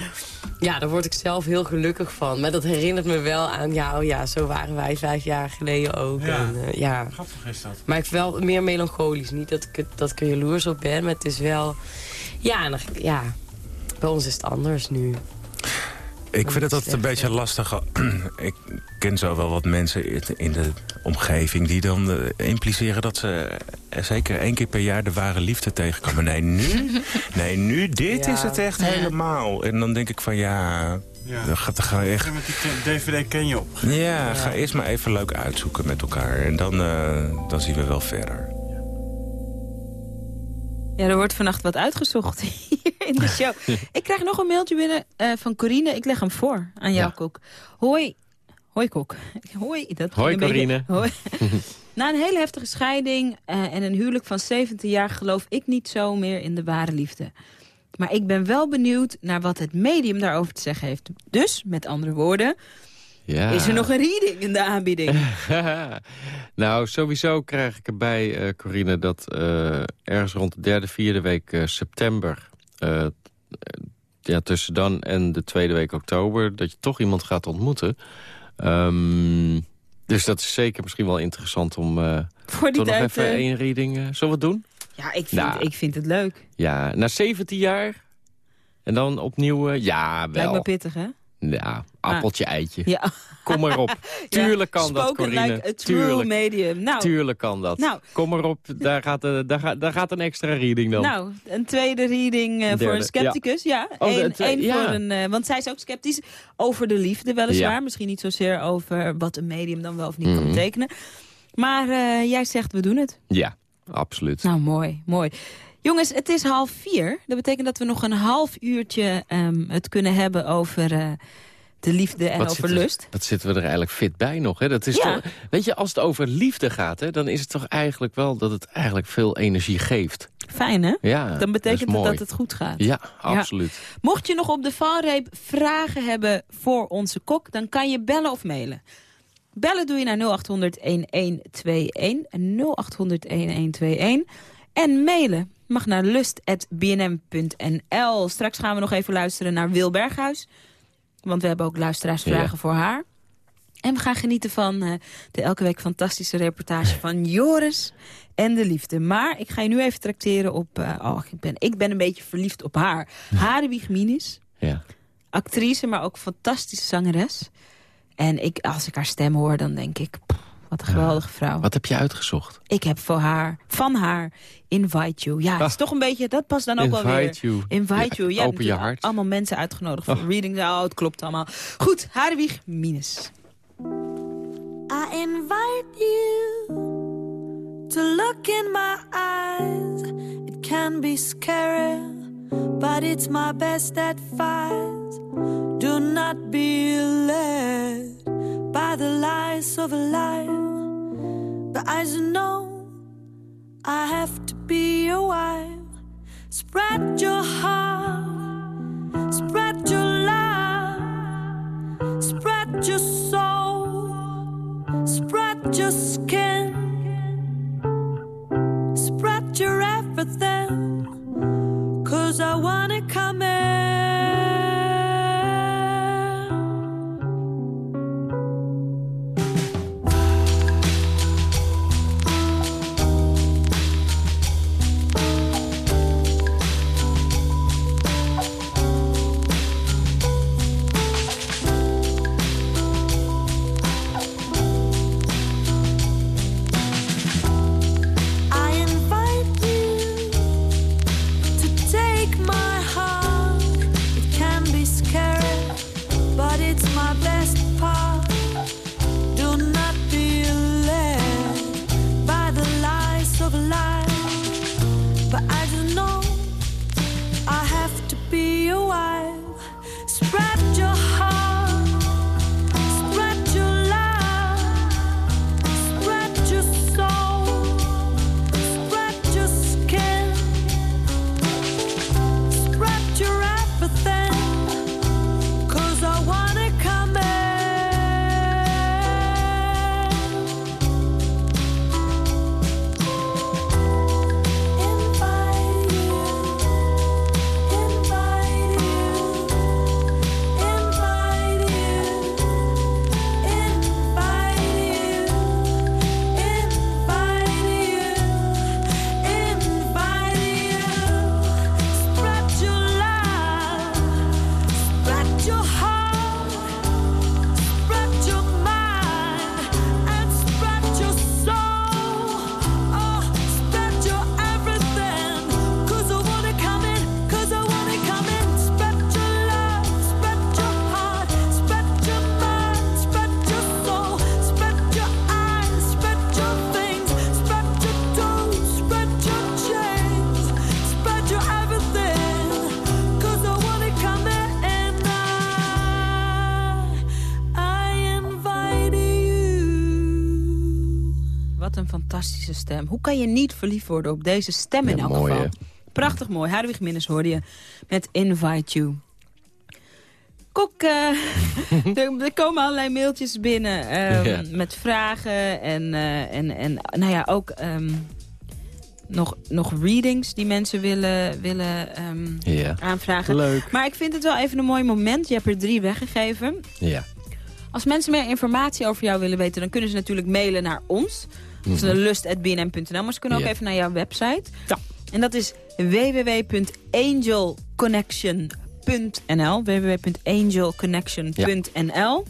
ja, daar word ik zelf heel gelukkig van. Maar dat herinnert me wel aan, ja, oh ja, zo waren wij vijf jaar geleden ook. Ja, en, uh, ja. grappig is dat. Maar ik wel meer melancholisch. Niet dat ik, dat ik er jaloers op ben, maar het is wel... Ja, en, ja, bij ons is het anders nu. Ik vind het altijd een beetje lastig. Ik ken zo wel wat mensen in de omgeving... die dan uh, impliceren dat ze uh, zeker één keer per jaar de ware liefde tegenkomen. Nee, nu, nee, nu dit ja. is het echt helemaal. En dan denk ik van ja... Ja. Dan ga, dan ga je echt... Met die DVD ken je op. Ja, ja, ga eerst maar even leuk uitzoeken met elkaar. En dan, uh, dan zien we wel verder. Ja, er wordt vannacht wat uitgezocht hier in de show. ik krijg nog een mailtje binnen uh, van Corine. Ik leg hem voor aan jou, ja. Kok. Hoi. Hoi, Kok. Hoi. Dat Hoi, Corine. Beetje, hoi. Na een hele heftige scheiding uh, en een huwelijk van 17 jaar... geloof ik niet zo meer in de ware liefde. Maar ik ben wel benieuwd naar wat het medium daarover te zeggen heeft. Dus, met andere woorden... Ja. Is er nog een reading in de aanbieding? nou, sowieso krijg ik erbij, eh Corine, dat eh, ergens rond de derde, vierde week eh, september... ja, tussen dan en de tweede week oktober... dat je toch iemand gaat ontmoeten. Ehm, dus dat is zeker misschien wel interessant om... Voor die toch nog tijd, even één reading... eh, zullen we het doen? Ja, ik vind, Nou. ik vind het leuk. Ja, na 17 jaar... En dan opnieuw, ja, wel. Lijkt me pittig, hè? Ja, appeltje, eitje. Ja. Kom maar op. Tuurlijk kan dat, Corine. like a true Tuurlijk. medium. Nou, Tuurlijk kan dat. Nou. Kom maar op, daar gaat, eh, daar, gaat, daar gaat een extra reading dan. Nou, een tweede reading eh, voor een scepticus, ja. Oh, Eén één ja. voor een, eh, want zij is ook sceptisch over de liefde, weliswaar. Misschien niet zozeer over wat een medium dan wel of niet kan Mhm. betekenen. Maar eh, jij zegt, we doen het. Ja, absoluut. Nou, mooi, mooi. Jongens, het is half vier. Dat betekent dat we nog een half uurtje ehm, het kunnen hebben over eh, de liefde en over zitten, lust. Wat zitten we er eigenlijk fit bij nog. Hè? Dat is Ja. toch, weet je, als het over liefde gaat, hè, dan is het toch eigenlijk wel dat het eigenlijk veel energie geeft. Fijn, hè? Ja, Dan dat betekent mooi. dat het goed gaat. Ja, absoluut. Mocht je nog op de valreep vragen hebben voor onze kok... dan kan je bellen of mailen. Bellen doe je naar 0800-1121. 0800-1121. En mailen mag naar lust.bnm.nl. Straks gaan we nog even luisteren naar Wil Berghuis. Want we hebben ook luisteraarsvragen Ja. voor haar. En we gaan genieten van eh, de elke week fantastische reportage van Joris en de liefde. Maar ik ga je nu even trakteren op... eh, oh, ik, ben, ik ben een beetje verliefd op haar. Hadewig Minis, Ja. actrice, maar ook fantastische zangeres. En ik, als ik haar stem hoor, dan denk ik... pff, wat een geweldige vrouw. Wat heb je uitgezocht? Ik heb voor haar, van haar, Invite You. Ja, het is Ah. toch een beetje, dat past dan ook wel weer. Invite you. Invite You. Ja, open je hart. Allemaal mensen uitgenodigd voor Oh. readings. Oh, het klopt allemaal. Goed, Hadewig Minus. I invite you to look in my eyes. It can be scary, but it's my best advice. Do not be led by the lies of a life. The eyes know I have to be your wife. Spread your heart, spread your love, spread your soul. Spread your skin, spread your everything, cause I wanna come in. Kan je niet verliefd worden op deze stem in Ja, elk mooi, geval? hè? Prachtig mooi. Hadewig Minnes hoorde je met Invite You. Kok, eh, er, er komen allerlei mailtjes binnen ehm, Ja. met vragen en, eh, en, en nou ja, ook ehm, nog, nog readings die mensen willen, willen ehm, Ja. aanvragen. Leuk. Maar ik vind het wel even een mooi moment. Je hebt er drie weggegeven. Ja. Als mensen meer informatie over jou willen weten... dan kunnen ze natuurlijk mailen naar ons. Dat is Mhm. lust.bnm.nl. Maar ze kunnen ook Ja. even naar jouw website. En dat is www.angelconnection.nl. www.angelconnection.nl.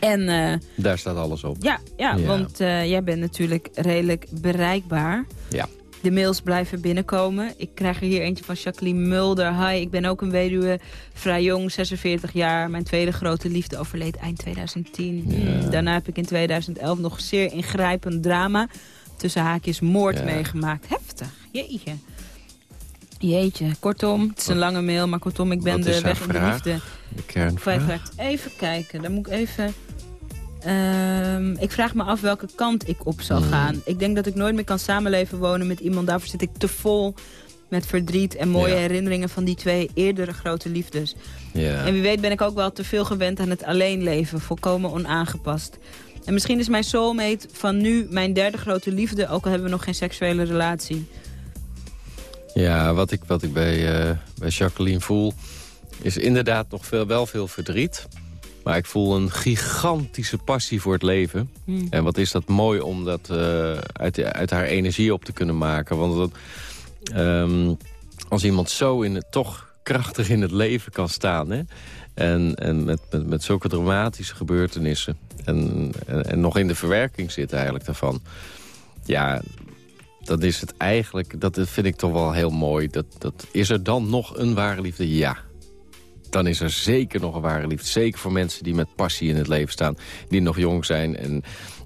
En eh, Daar staat alles op. ja, ja, Ja. want eh, jij bent natuurlijk redelijk bereikbaar. Ja. De mails blijven binnenkomen. Ik krijg er hier eentje van Jacqueline Mulder. Hi, ik ben ook een weduwe, vrij jong, 46 jaar. Mijn tweede grote liefde overleed eind 2010. Hmm, Daarna heb ik in 2011 nog zeer ingrijpend drama... tussen haakjes moord Ja. meegemaakt. Heftig, jeetje. Jeetje, kortom, het is een lange mail, maar kortom, ik ben de weg in de liefde De kernvraag. Even kijken, dan moet ik even... Ehm, ik vraag me af welke kant ik op zal Hmm. gaan. Ik denk dat ik nooit meer kan samenleven wonen met iemand. Daarvoor zit ik te vol met verdriet en mooie Ja. herinneringen van die twee eerdere grote liefdes. Ja. En wie weet ben ik ook wel te veel gewend aan het alleen leven. Volkomen onaangepast. En misschien is mijn soulmate van nu mijn derde grote liefde... ook al hebben we nog geen seksuele relatie. Ja, wat ik, wat ik bij, eh, bij Jacqueline voel... is inderdaad nog veel, wel veel verdriet. Maar ik voel een gigantische passie voor het leven. Hmm. En wat is dat mooi om dat eh, uit, uit haar energie op te kunnen maken. Want dat, ehm, als iemand zo in het, toch krachtig in het leven kan staan... Hè, en, en met, met, met zulke dramatische gebeurtenissen... En, en, en nog in de verwerking zit eigenlijk daarvan... ja, dat is het eigenlijk, dat vind ik toch wel heel mooi. Dat, dat, is er dan nog een ware liefde? Ja. Dan is er zeker nog een ware liefde. Zeker voor mensen die met passie in het leven staan. Die nog jong zijn. En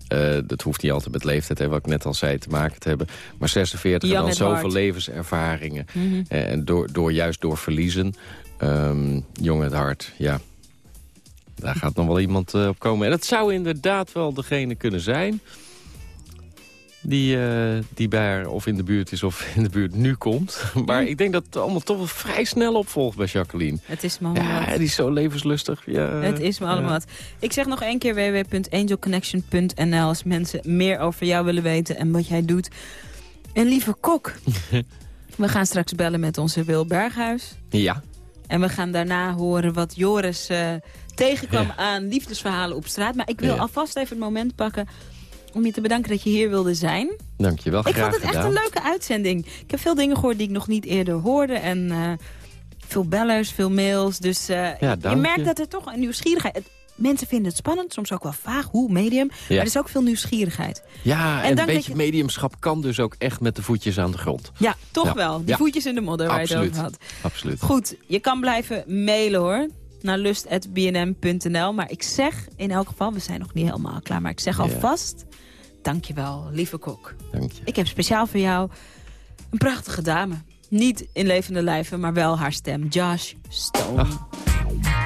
eh, dat hoeft niet altijd met leeftijd, hè, wat ik net al zei, te maken te hebben. Maar 46 en dan zoveel levenservaringen. Mhm. Eh, En door, door, juist door verliezen. ehm, jong het hart, ja. Daar gaat nog wel iemand eh, op komen. En dat zou inderdaad wel degene kunnen zijn die, eh, die bij haar of in de buurt is of in de buurt nu komt. Maar ik denk dat het allemaal toch wel vrij snel opvolgt bij Jacqueline. Het is me allemaal Ja, die is zo levenslustig. Ja, Het is me allemaal ja. Ik zeg nog één keer www.angelconnection.nl als mensen meer over jou willen weten en wat jij doet. En lieve kok, we gaan straks bellen met onze Wil Berghuis. Ja, En we gaan daarna horen wat Joris eh, tegenkwam Ja. aan liefdesverhalen op straat. Maar ik wil Ja. alvast even het moment pakken om je te bedanken dat je hier wilde zijn. dankjewel. ik Graag vond het echt een leuke uitzending. Ik heb veel dingen gehoord die ik nog niet eerder hoorde. En eh, veel bellers, veel mails. Dus eh, Ja, je dank merkt je. dat er toch een nieuwsgierigheid... het- Mensen vinden het spannend, soms ook wel vaag, hoe, medium. Maar er is ook veel nieuwsgierigheid. Ja, En en, een dank beetje je- mediumschap kan dus ook echt met de voetjes aan de grond. Ja, toch Ja. wel. Die voetjes in de modder waar je het over had. Absoluut. Goed, je kan blijven mailen hoor. Naar lust.bnm.nl. Maar ik zeg in elk geval, we zijn nog niet helemaal klaar. Maar ik zeg Ja. Dankjewel, lieve kok. Dank je. Ik heb speciaal voor jou een prachtige dame. Niet in levende lijven, maar wel haar stem. Josh Stone. Fell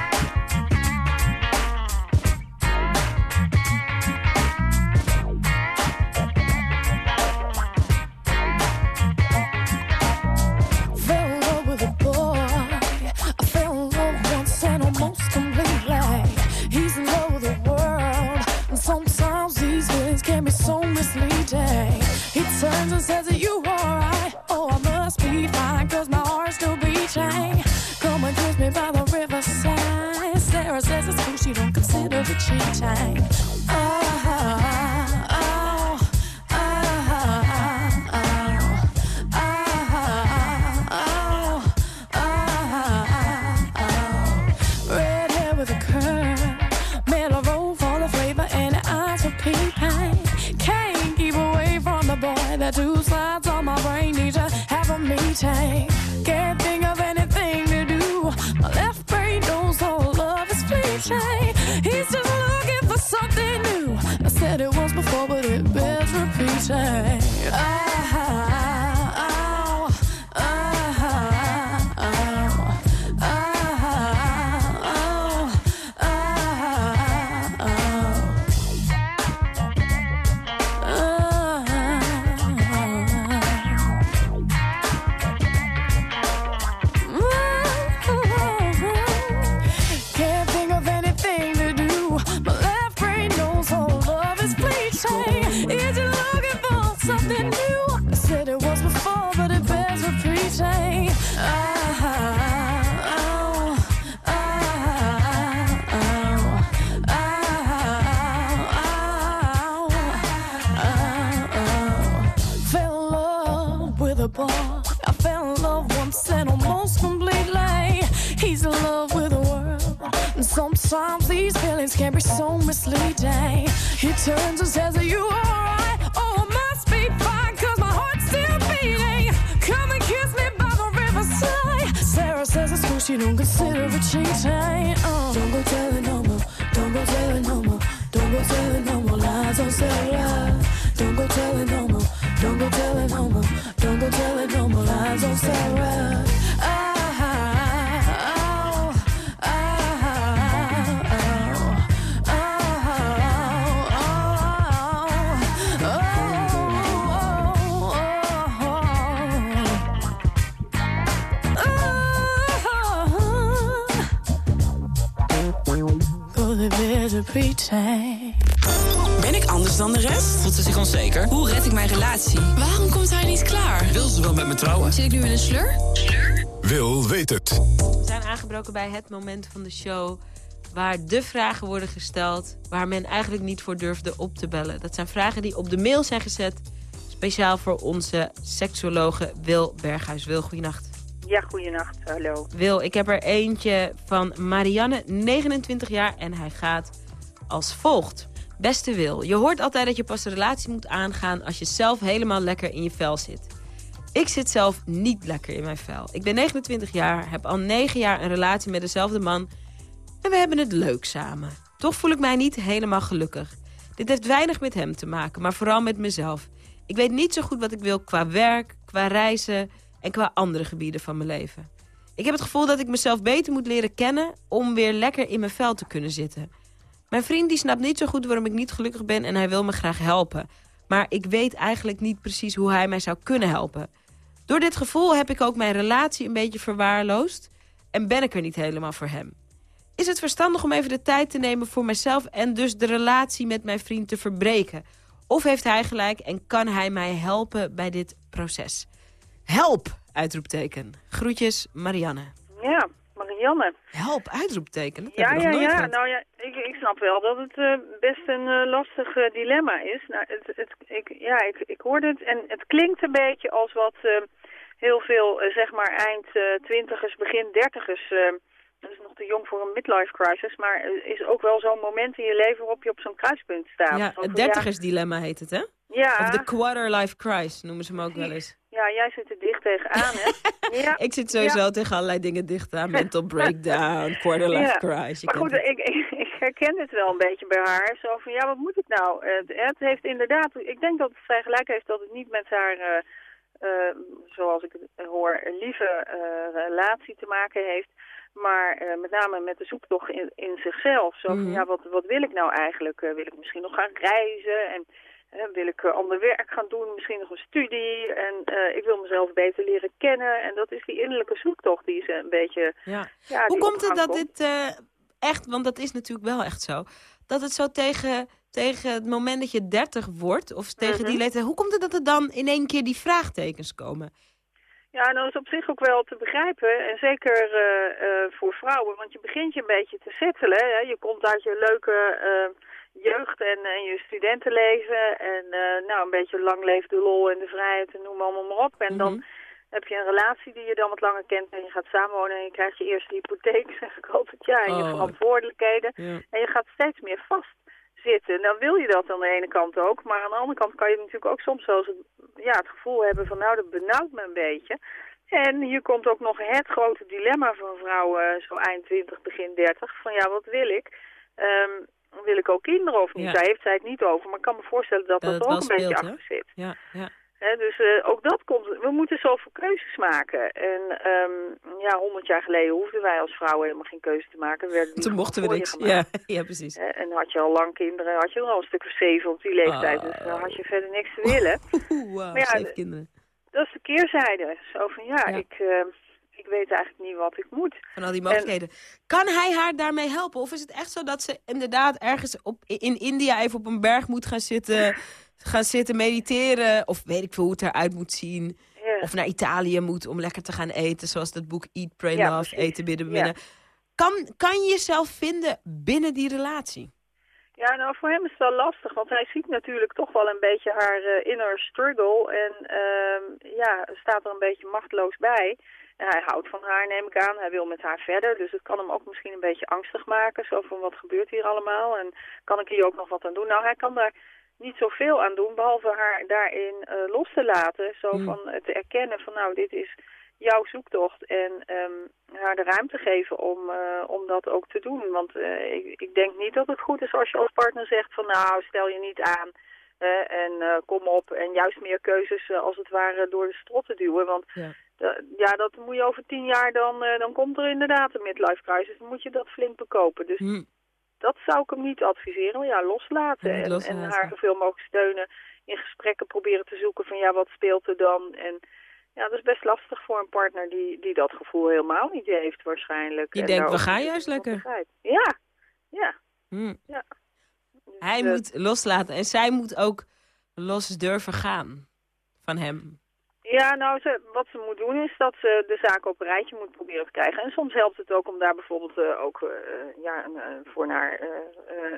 misleading. He turns and says, Are you alright? Oh, I must be fine, cause my heart's still beating. Come and kiss me by the riverside. Sarah says it's cool, she don't consider it cheating. it no more. Don't go tell it no more lies on Sarah. pretend anders dan de rest? Voelt ze zich onzeker? Hoe red ik mijn relatie? Waarom komt hij niet klaar? Wil ze wel met me trouwen? Zit ik nu in een slur? Wil weet het. We zijn aangebroken bij het moment van de show... waar de vragen worden gesteld... waar men eigenlijk niet voor durfde op te bellen. Dat zijn vragen die op de mail zijn gezet... speciaal voor onze seksuologe Wil Berghuis. Wil, goeienacht. Ja, goeienacht. Hallo. Wil, ik heb er eentje van Marianne, 29 jaar... en hij gaat als volgt. Beste Wil, je hoort altijd dat je pas een relatie moet aangaan... als je zelf helemaal lekker in je vel zit. Ik zit zelf niet lekker in mijn vel. Ik ben 29 jaar, heb al 9 jaar een relatie met dezelfde man... en we hebben het leuk samen. Toch voel ik mij niet helemaal gelukkig. Dit heeft weinig met hem te maken, maar vooral met mezelf. Ik weet niet zo goed wat ik wil qua werk, qua reizen... en qua andere gebieden van mijn leven. Ik heb het gevoel dat ik mezelf beter moet leren kennen... om weer lekker in mijn vel te kunnen zitten. Mijn vriend die snapt niet zo goed waarom ik niet gelukkig ben... en hij wil me graag helpen. Maar ik weet eigenlijk niet precies hoe hij mij zou kunnen helpen. Door dit gevoel heb ik ook mijn relatie een beetje verwaarloosd... en ben ik er niet helemaal voor hem. Is het verstandig om even de tijd te nemen voor mezelf... en dus de relatie met mijn vriend te verbreken? Of heeft hij gelijk en kan hij mij helpen bij dit proces? Help! Uitroepteken. Groetjes, Marianne. Ja, Marianne. Help, uitroepteken. Dat Ja, heb ik ja, ja. Nou ja, ik, ik snap wel dat het eh, best een eh, lastig eh, dilemma is. Nou, het, het, ik, ja, ik, ik hoorde het en het klinkt een beetje als wat heel veel, zeg maar, eind twintigers, begin dertigers... dat is nog te jong voor een midlife crisis, maar is ook wel zo'n moment in je leven waarop je op zo'n kruispunt staat. Ja, het van, ja, dertigersdilemma heet het, hè? Ja. Of de quarter life crisis noemen ze hem ook wel eens. Ja, jij zit er dicht tegenaan, hè? Ja. Ik zit sowieso Ja. tegen allerlei dingen dicht aan. Mental breakdown, quarter life Ja. crisis. Maar goed, ik, ik herken het wel een beetje bij haar. Zo van, ja, wat moet ik nou? Het, het heeft inderdaad, ik denk dat het vrij gelijk heeft dat het niet met haar, eh, eh, zoals ik het hoor, een lieve eh, relatie te maken heeft. Maar met name met de zoektocht in, in zichzelf. Zo van, Mhm. ja, wat, wat wil ik nou eigenlijk? Wil ik misschien nog gaan reizen? En wil ik ander werk gaan doen? Misschien nog een studie? En ik wil mezelf beter leren kennen. En dat is die innerlijke zoektocht die ze een beetje... Ja. Ja, Hoe komt het dat komt. dit echt, want dat is natuurlijk wel echt zo, dat het zo tegen, tegen het moment dat je 30 wordt, of tegen die Mhm. leeftijd, hoe komt het dat er dan in één keer die vraagtekens komen? Ja, nou is op zich ook wel te begrijpen. En zeker eh, eh, voor vrouwen. Want je begint je een beetje te settelen. Hè? Je komt uit je leuke eh, jeugd en, en je studentenleven. En nou, een beetje lang leeft de lol en de vrijheid en noem allemaal maar op. En dan Mhm. Heb je een relatie die je dan wat langer kent. En je gaat samenwonen en je krijgt je eerste hypotheek, zeg ik altijd. Ja, en je Oh. verantwoordelijkheden. Ja. En je gaat steeds meer vastzitten. Dan wil je dat aan de ene kant ook. Maar aan de andere kant kan je natuurlijk ook soms wel eens het, ja, het gevoel hebben van nou, dat benauwt me een beetje. En hier komt ook nog het grote dilemma van vrouwen zo eind 20, begin 30. Van ja, wat wil ik? Ehm, wil ik ook kinderen of niet? Ja. Daar heeft zij het niet over. Maar ik kan me voorstellen dat dat, wel ook een beetje achter zit. Ja, ja. Dus eh, ook dat komt. We moeten zoveel keuzes maken. En ehm, ja, honderd jaar geleden hoefden wij als vrouwen helemaal geen keuze te maken. We Toen mochten we niks. gemaakt. Ja, ja, precies. En had je al lang kinderen, had je al een stuk of zeven op die leeftijd. Dus dan had je verder niks te willen. Maar ja, kinderen. Dat is de keerzijde. Zo van ja, Ik, eh, ik weet eigenlijk niet wat ik moet. Van al die mogelijkheden. Kan hij haar daarmee helpen? Of is het echt zo dat ze inderdaad ergens op, in India even op een berg moet gaan zitten... gaan zitten mediteren. Of weet ik veel hoe het eruit moet zien. Ja. Of naar Italië moet om lekker te gaan eten. Zoals dat boek Eat, Pray, Ja, Love, precies. Eten, Bidden, Ja. Beminnen. Kan, kan je jezelf vinden binnen die relatie? Ja, nou voor hem is het wel lastig, want hij ziet natuurlijk toch wel een beetje haar eh, inner struggle en ehm, ja, staat er een beetje machteloos bij. En hij houdt van haar, neem ik aan. Hij wil met haar verder, dus het kan hem ook misschien een beetje angstig maken. Zo van, wat gebeurt hier allemaal en kan ik hier ook nog wat aan doen? Nou, hij kan daar niet zoveel aan doen, behalve haar daarin eh, los te laten. Zo Hmm. van het erkennen van, nou, dit is jouw zoektocht en ehm, haar de ruimte geven om, eh, om dat ook te doen. Want eh, ik, ik denk niet dat het goed is als je als partner zegt van nou stel je niet aan eh, en eh, kom op en juist meer keuzes eh, als het ware door de strot te duwen. Want Ja. ja, dat moet je over tien jaar dan, eh, dan komt er inderdaad een midlife crisis. Dan moet je dat flink bekopen. Dus Hm. Dat zou ik hem niet adviseren. Maar ja, loslaten. En, loslaten. en haar zoveel mogelijk steunen. In gesprekken proberen te zoeken van ja, wat speelt er dan? En ja, dat is best lastig voor een partner die, die dat gevoel helemaal niet heeft waarschijnlijk. Die En denkt, we gaan juist lekker. Ja, ja. Hm. ja. Hij Dus, moet loslaten en zij moet ook los durven gaan van hem. Ja, nou, ze, wat ze moet doen is dat ze de zaak op een rijtje moet proberen te krijgen. En soms helpt het ook om daar bijvoorbeeld eh, ook eh, ja, een, eh, voor naar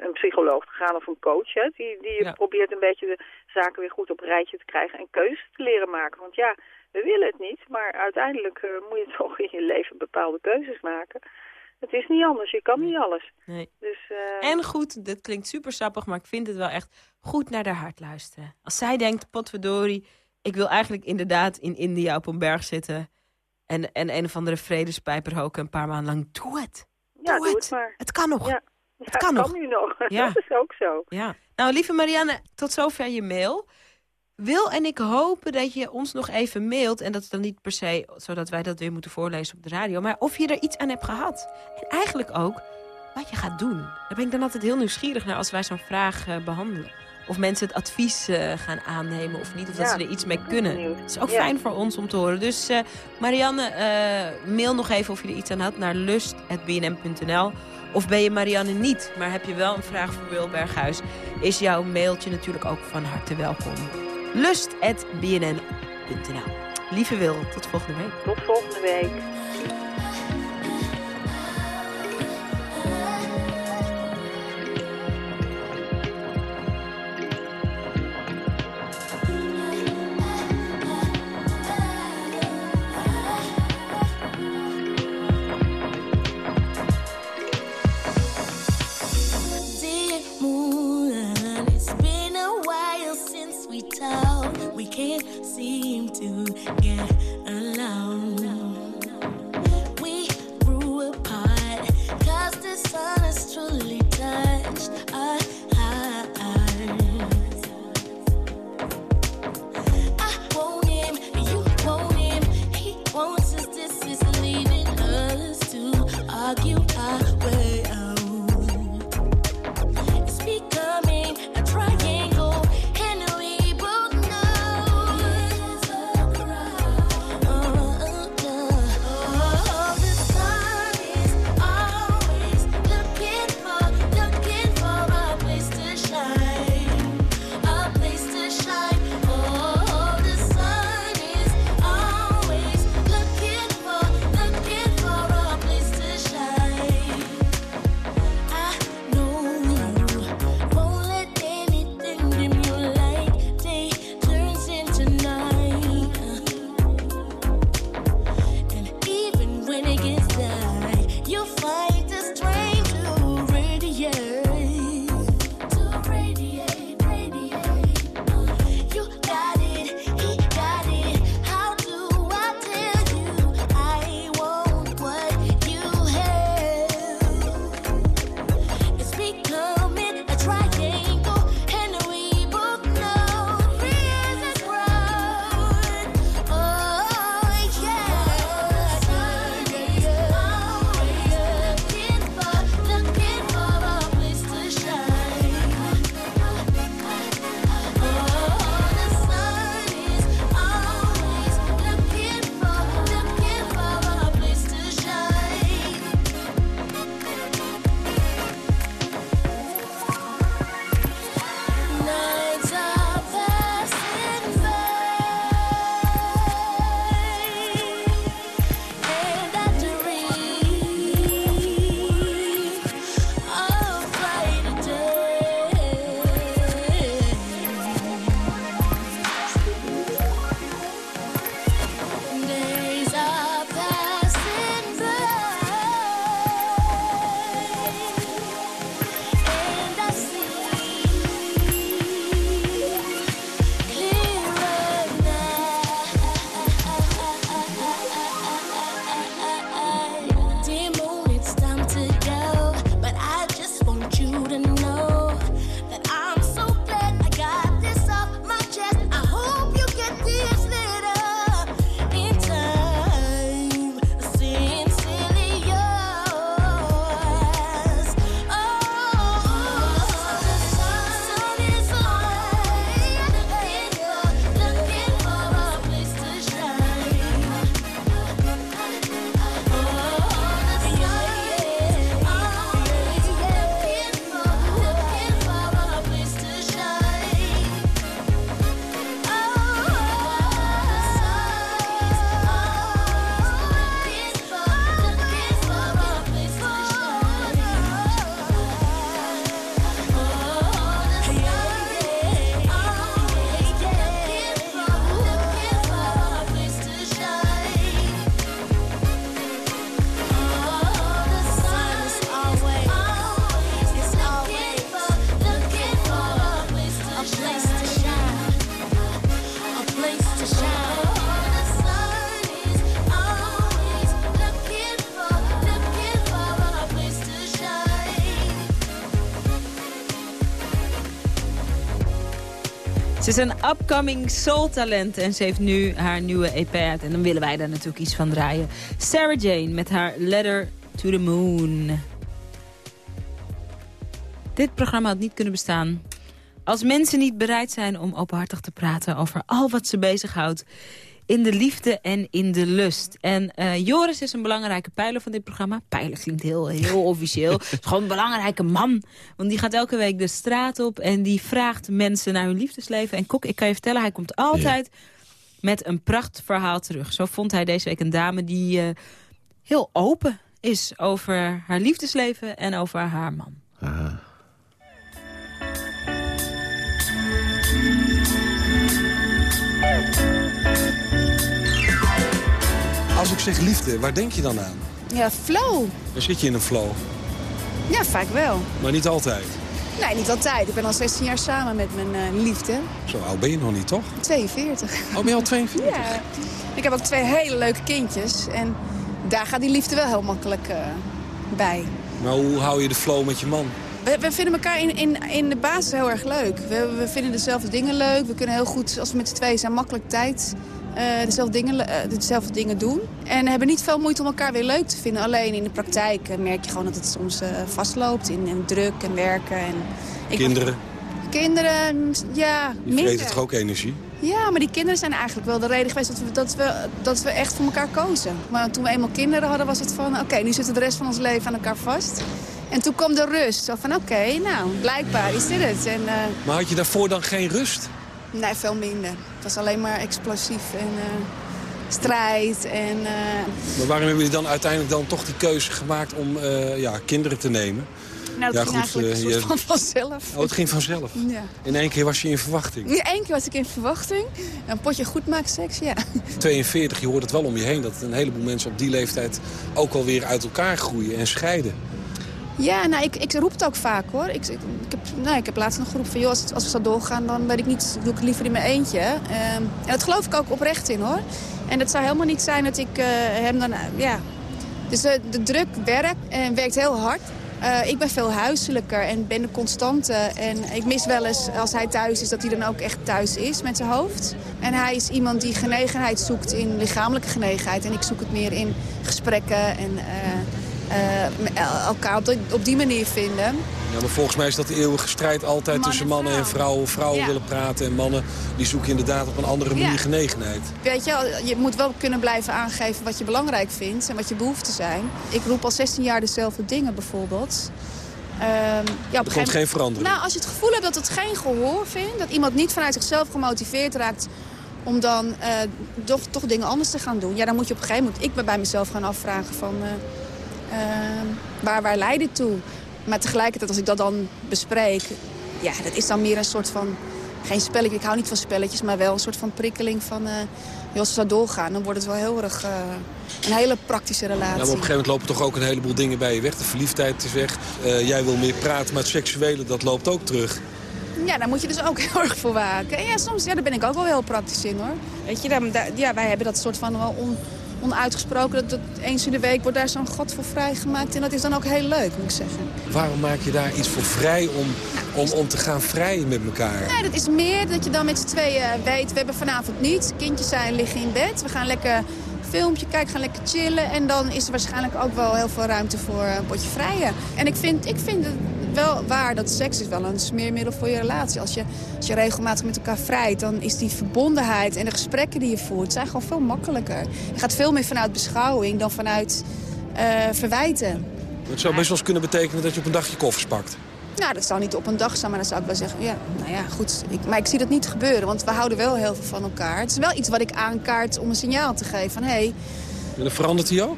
een psycholoog te gaan of een coach. Hè, die die Ja. probeert een beetje de zaken weer goed op een rijtje te krijgen en keuzes te leren maken. Want ja, we willen het niet, maar uiteindelijk moet je toch in je leven bepaalde keuzes maken. Het is niet anders, je kan niet alles. Nee. Dus, En goed, dit klinkt super sappig, maar ik vind het wel echt goed naar haar hart luisteren. Als zij denkt, potverdorie, ik wil eigenlijk inderdaad in India op een berg zitten... en, en een of andere vredespijper roken een paar maanden lang. Doe het. ja, doe doe het. het maar. Het kan nog. Ja, Het kan kan nog. nu nog. Ja. Dat is ook zo. Ja. Nou, lieve Marianne, tot zover je mail. Wil en ik hopen dat je ons nog even mailt. En dat is dan niet per se zodat wij dat weer moeten voorlezen op de radio. Maar of je er iets aan hebt gehad. En eigenlijk ook wat je gaat doen. Daar ben ik dan altijd heel nieuwsgierig naar als wij zo'n vraag eh, behandelen. Of mensen het advies eh, gaan aannemen of niet. Of dat ze er iets mee kunnen. benieuwd. Het is ook Ja. fijn voor ons om te horen. Dus eh, Marianne, eh, mail nog even of je er iets aan had naar lust.bnm.nl. Of ben je Marianne niet, maar heb je wel een vraag voor Wil Berghuis... is jouw mailtje natuurlijk ook van harte welkom. Lust.bnn.nl Lieve Wil, tot volgende week. Tot volgende week. To get along. We grew apart, cause the sun has truly is een upcoming soul talent en ze heeft nu haar nieuwe EP uit. En dan willen wij daar natuurlijk iets van draaien. Sarah Jane met haar Letter to the Moon. Dit programma had niet kunnen bestaan als mensen niet bereid zijn om openhartig te praten over al wat ze bezighoudt in de liefde en in de lust. En eh, Joris is een belangrijke pijler van dit programma. Pijler klinkt heel, heel officieel. Het is gewoon een belangrijke man. Want die gaat elke week de straat op en die vraagt mensen naar hun liefdesleven. En Kok, ik kan je vertellen, hij komt altijd met een prachtverhaal terug. Zo vond hij deze week een dame die eh, heel open is over haar liefdesleven en over haar man. Als ik zeg liefde, waar denk je dan aan? Ja, flow. Dan zit je in een flow. Ja, vaak wel. Maar niet altijd. Nee, niet altijd. Ik ben al 16 jaar samen met mijn eh, liefde. Zo oud ben je nog niet, toch? 42. Oh, ben je al 42? Ja. Ik heb ook twee hele leuke kindjes. En daar gaat die liefde wel heel makkelijk eh, bij. Maar hoe hou je de flow met je man? We, we vinden elkaar in, in, in de basis heel erg leuk. We, we vinden dezelfde dingen leuk. We kunnen heel goed, als we met z'n tweeën zijn, makkelijk tijd... eh, dezelfde, dingen, eh, dezelfde dingen doen. En hebben niet veel moeite om elkaar weer leuk te vinden. Alleen in de praktijk eh, merk je gewoon dat het soms vastloopt. In, in druk en werken. En ik- Kinderen, Kinderen, mm, ja, die minder. vreten toch ook energie? Ja, maar die kinderen zijn eigenlijk wel de reden geweest dat we, dat we, dat we echt voor elkaar kozen. Maar toen we eenmaal kinderen hadden, was het van... oké, nu zitten de rest van ons leven aan elkaar vast. En toen kwam de rust. Zo van, oké, nou, blijkbaar is dit het. En, Maar had je daarvoor dan geen rust? Nee, veel minder. Het was alleen maar explosief en eh, strijd. En, eh, Maar waarom hebben jullie dan uiteindelijk dan toch die keuze gemaakt om eh, ja, kinderen te nemen? nou, dat ja, ging eigenlijk je- van vanzelf. Oh, het ging vanzelf. Ja. In één keer was je in verwachting. Nu één keer was ik in verwachting. Een potje goedmaakseks, ja. 42, je hoort het wel om je heen dat een heleboel mensen op die leeftijd ook alweer uit elkaar groeien en scheiden. Ja, nou, ik, ik roep het ook vaak hoor. Ik, ik, heb, nou, ik heb laatst nog geroepen van, joh, als, we zo doorgaan, dan weet ik niet, doe ik het liever in mijn eentje. Ehm, en dat geloof ik ook oprecht in hoor. En het zou helemaal niet zijn dat ik eh, hem dan, eh, ja. Dus eh, de druk werkt en werkt heel hard. Ik ben veel huiselijker en ben de constante. En ik mis wel eens als hij thuis is dat hij dan ook echt thuis is met zijn hoofd. En hij is iemand die genegenheid zoekt in lichamelijke genegenheid. En ik zoek het meer in gesprekken en eh, elkaar op die, op die manier vinden. Ja, maar volgens mij is dat de eeuwige strijd altijd tussen en mannen en vrouwen. Vrouwen Ja. willen praten en mannen die zoeken inderdaad op een andere manier Ja. genegenheid. Weet je, je moet wel kunnen blijven aangeven wat je belangrijk vindt en wat je behoeften zijn. Ik roep al 16 jaar dezelfde dingen bijvoorbeeld. Ehm, ja, op Er komt geen verandering. Nou, als je het gevoel hebt dat het geen gehoor vindt, dat iemand niet vanuit zichzelf gemotiveerd raakt om dan eh, toch, toch dingen anders te gaan doen. Ja, dan moet je op een gegeven moment, ik ben bij mezelf gaan afvragen van eh, waar, waar leidt dit toe? Maar tegelijkertijd als ik dat dan bespreek, ja, dat is dan meer een soort van, geen spelletje, ik hou niet van spelletjes, maar wel een soort van prikkeling van, eh, als we zo doorgaan, dan wordt het wel heel erg eh, een hele praktische relatie. Ja, maar op een gegeven moment lopen toch ook een heleboel dingen bij je weg. De verliefdheid is weg. Eh, jij wil meer praten, maar het seksuele dat loopt ook terug. Ja, daar moet je dus ook heel erg voor waken. En ja, soms ja, daar ben ik ook wel heel praktisch in hoor. Weet je, ja, wij hebben dat soort van wel on, onuitgesproken. Dat, dat eens in de week wordt daar zo'n god voor vrijgemaakt. En dat is dan ook heel leuk, moet ik zeggen. Waarom maak je daar iets voor vrij om, om, om te gaan vrijen met elkaar? Nee, dat is meer dat je dan met z'n tweeën weet, we hebben vanavond niets. Kindjes zijn liggen in bed. We gaan lekker een filmpje kijken, gaan lekker chillen. En dan is er waarschijnlijk ook wel heel veel ruimte voor een potje vrijen. En ik vind, ik vind het wel waar dat seks is wel een smeermiddel voor je relatie. Als je, als je regelmatig met elkaar vrijt, dan is die verbondenheid en de gesprekken die je voert... zijn gewoon veel makkelijker. Je gaat veel meer vanuit beschouwing dan vanuit eh, verwijten. Het zou best wel eens kunnen betekenen dat je op een dag je koffers pakt. Nou, dat zou niet op een dag zijn, maar dan zou ik wel zeggen... ja, nou ja, goed. Ik, maar ik zie dat niet gebeuren, want we houden wel heel veel van elkaar. Het is wel iets wat ik aankaart om een signaal te geven van... hé, hey, En dan verandert hij ook?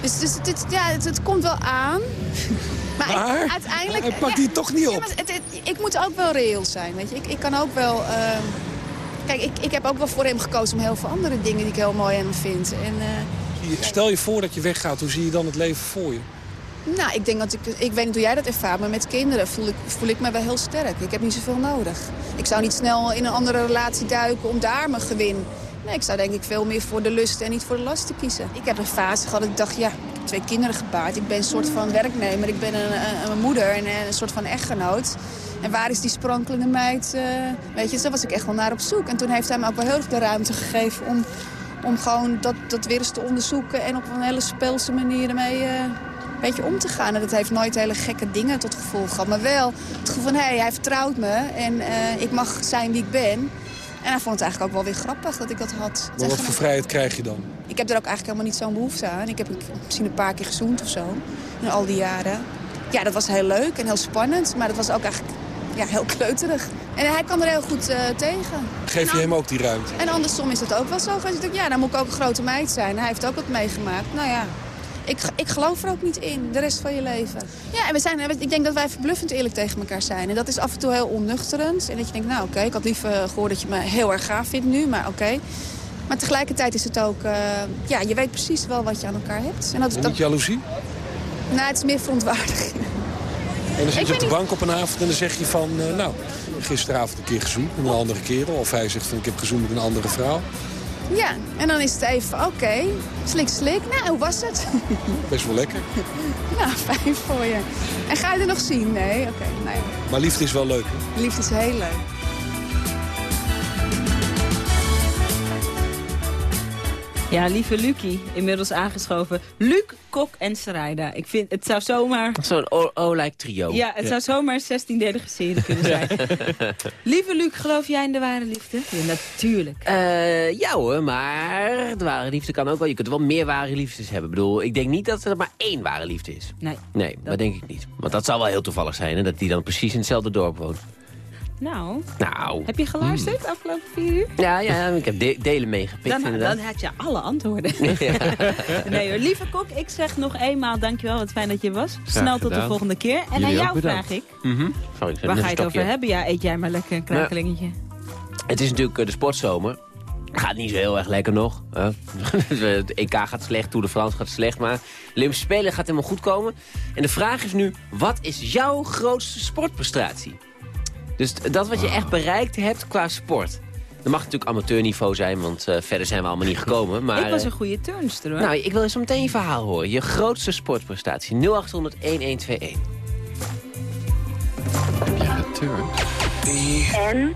dus, dus dit, ja, het, het komt wel aan. Maar, uiteindelijk... hij pakt die toch niet Ja, op. maar het, het- ik moet ook wel reëel zijn, weet je. Ik, ik kan ook wel... ehm, kijk, ik, ik heb ook wel voor hem gekozen om heel veel andere dingen die ik heel mooi aan hem vind. En, eh, Stel je voor dat je weggaat, hoe zie je dan het leven voor je? Nou, ik denk dat ik... Ik weet niet hoe jij dat ervaart, maar met kinderen voel ik, voel ik me wel heel sterk. Ik heb niet zoveel nodig. Ik zou niet snel in een andere relatie duiken om daar mijn gewin Nee, ik zou denk ik veel meer voor de lust en niet voor de lasten kiezen. Ik heb een fase gehad dat ik dacht, ja, twee kinderen gebaard. Ik ben een soort van werknemer, ik ben een, een, moeder en een soort van echtgenoot. En waar is die sprankelende meid? eh, weet je, zo was ik echt wel naar op zoek. En toen heeft hij me ook wel heel erg de ruimte gegeven om, om gewoon dat, dat weer eens te onderzoeken... en op een hele speelse manier ermee eh, een beetje om te gaan. En dat heeft nooit hele gekke dingen tot gevolg gehad. Maar wel het gevoel van, hé, hey, hij vertrouwt me en eh, ik mag zijn wie ik ben... En hij vond het eigenlijk ook wel weer grappig dat ik dat had. Maar wat voor vrijheid krijg je dan? Ik heb er ook eigenlijk helemaal niet zo'n behoefte aan. Ik heb hem misschien een paar keer gezoend of zo. In al die jaren. Ja, dat was heel leuk en heel spannend. Maar dat was ook eigenlijk ja, heel kleuterig. En hij kan er heel goed eh, tegen. Geef je hem ook die ruimte? En andersom is dat ook wel zo. Als je denkt, ja, dan moet ik ook een grote meid zijn. Hij heeft ook wat meegemaakt. Nou ja, ik, ik geloof er ook niet in, de rest van je leven. Ja, en we zijn, ik denk dat wij verbluffend eerlijk tegen elkaar zijn. En dat is af en toe heel onnuchterend. En dat je denkt, nou oké, ik had liever gehoord dat je me heel erg gaaf vindt nu, maar oké. Maar tegelijkertijd is het ook, eh, ja, je weet precies wel wat je aan elkaar hebt. En dat, En dat, niet jaloezie? nou, het is meer verontwaardiging. En dan zit je op de bank op een avond en dan zeg je van... eh, nou, gisteravond een keer gezoend met een andere kerel. Of hij zegt van ik heb gezoend met een andere vrouw. Ja, en dan is het even, oké, slik, slik. Nou, hoe was het? Best wel lekker. nou, fijn voor je. En ga je er nog zien? Nee, oké, nou ja. Maar liefde is wel leuk, hè? Liefde is heel leuk. Ja, lieve Lucie, inmiddels aangeschoven. Luc, Kok en Sarayda. Ik vind, het zou zomaar... Zo'n O-like trio. Ja, het zou zomaar een 16-delige serie kunnen zijn. lieve Luc, geloof jij in de ware liefde? Ja, natuurlijk. Eh, ja hoor, maar de ware liefde kan ook wel. Je kunt wel meer ware liefdes hebben. Ik bedoel, ik denk niet dat er maar één ware liefde is. Nee. Nee, dat denk ik niet. Want dat zou wel heel toevallig zijn, hè, dat die dan precies in hetzelfde dorp woont. Nou, Nou. heb je geluisterd de afgelopen vier uur? Ja, ja, ik heb de- delen meegepikt Dan, inderdaad. dan had je alle antwoorden. nee hoor, lieve Kok, ik zeg nog eenmaal dankjewel. Wat fijn dat je was. Snel tot de volgende keer. En Jullie aan jou vraag ik. Mhm. Sorry, ik zet Waar ga je het over hebben? Ja, eet jij maar lekker een krakelingetje. Het is natuurlijk eh, de sportzomer. Gaat niet zo heel erg lekker nog. hè. Het EK gaat slecht, Tour de France gaat slecht. Maar Olympische Spelen gaat helemaal goed komen. En de vraag is nu, wat is jouw grootste sportprestatie? Dus dat wat je echt bereikt hebt qua sport. Dat mag natuurlijk amateurniveau zijn, want eh, verder zijn we allemaal niet gekomen. Maar, ik was eh, een goede turnster hoor. nou, ik wil eens zo meteen je verhaal horen. Je grootste sportprestatie. 0800 1121. Ja, turn. En?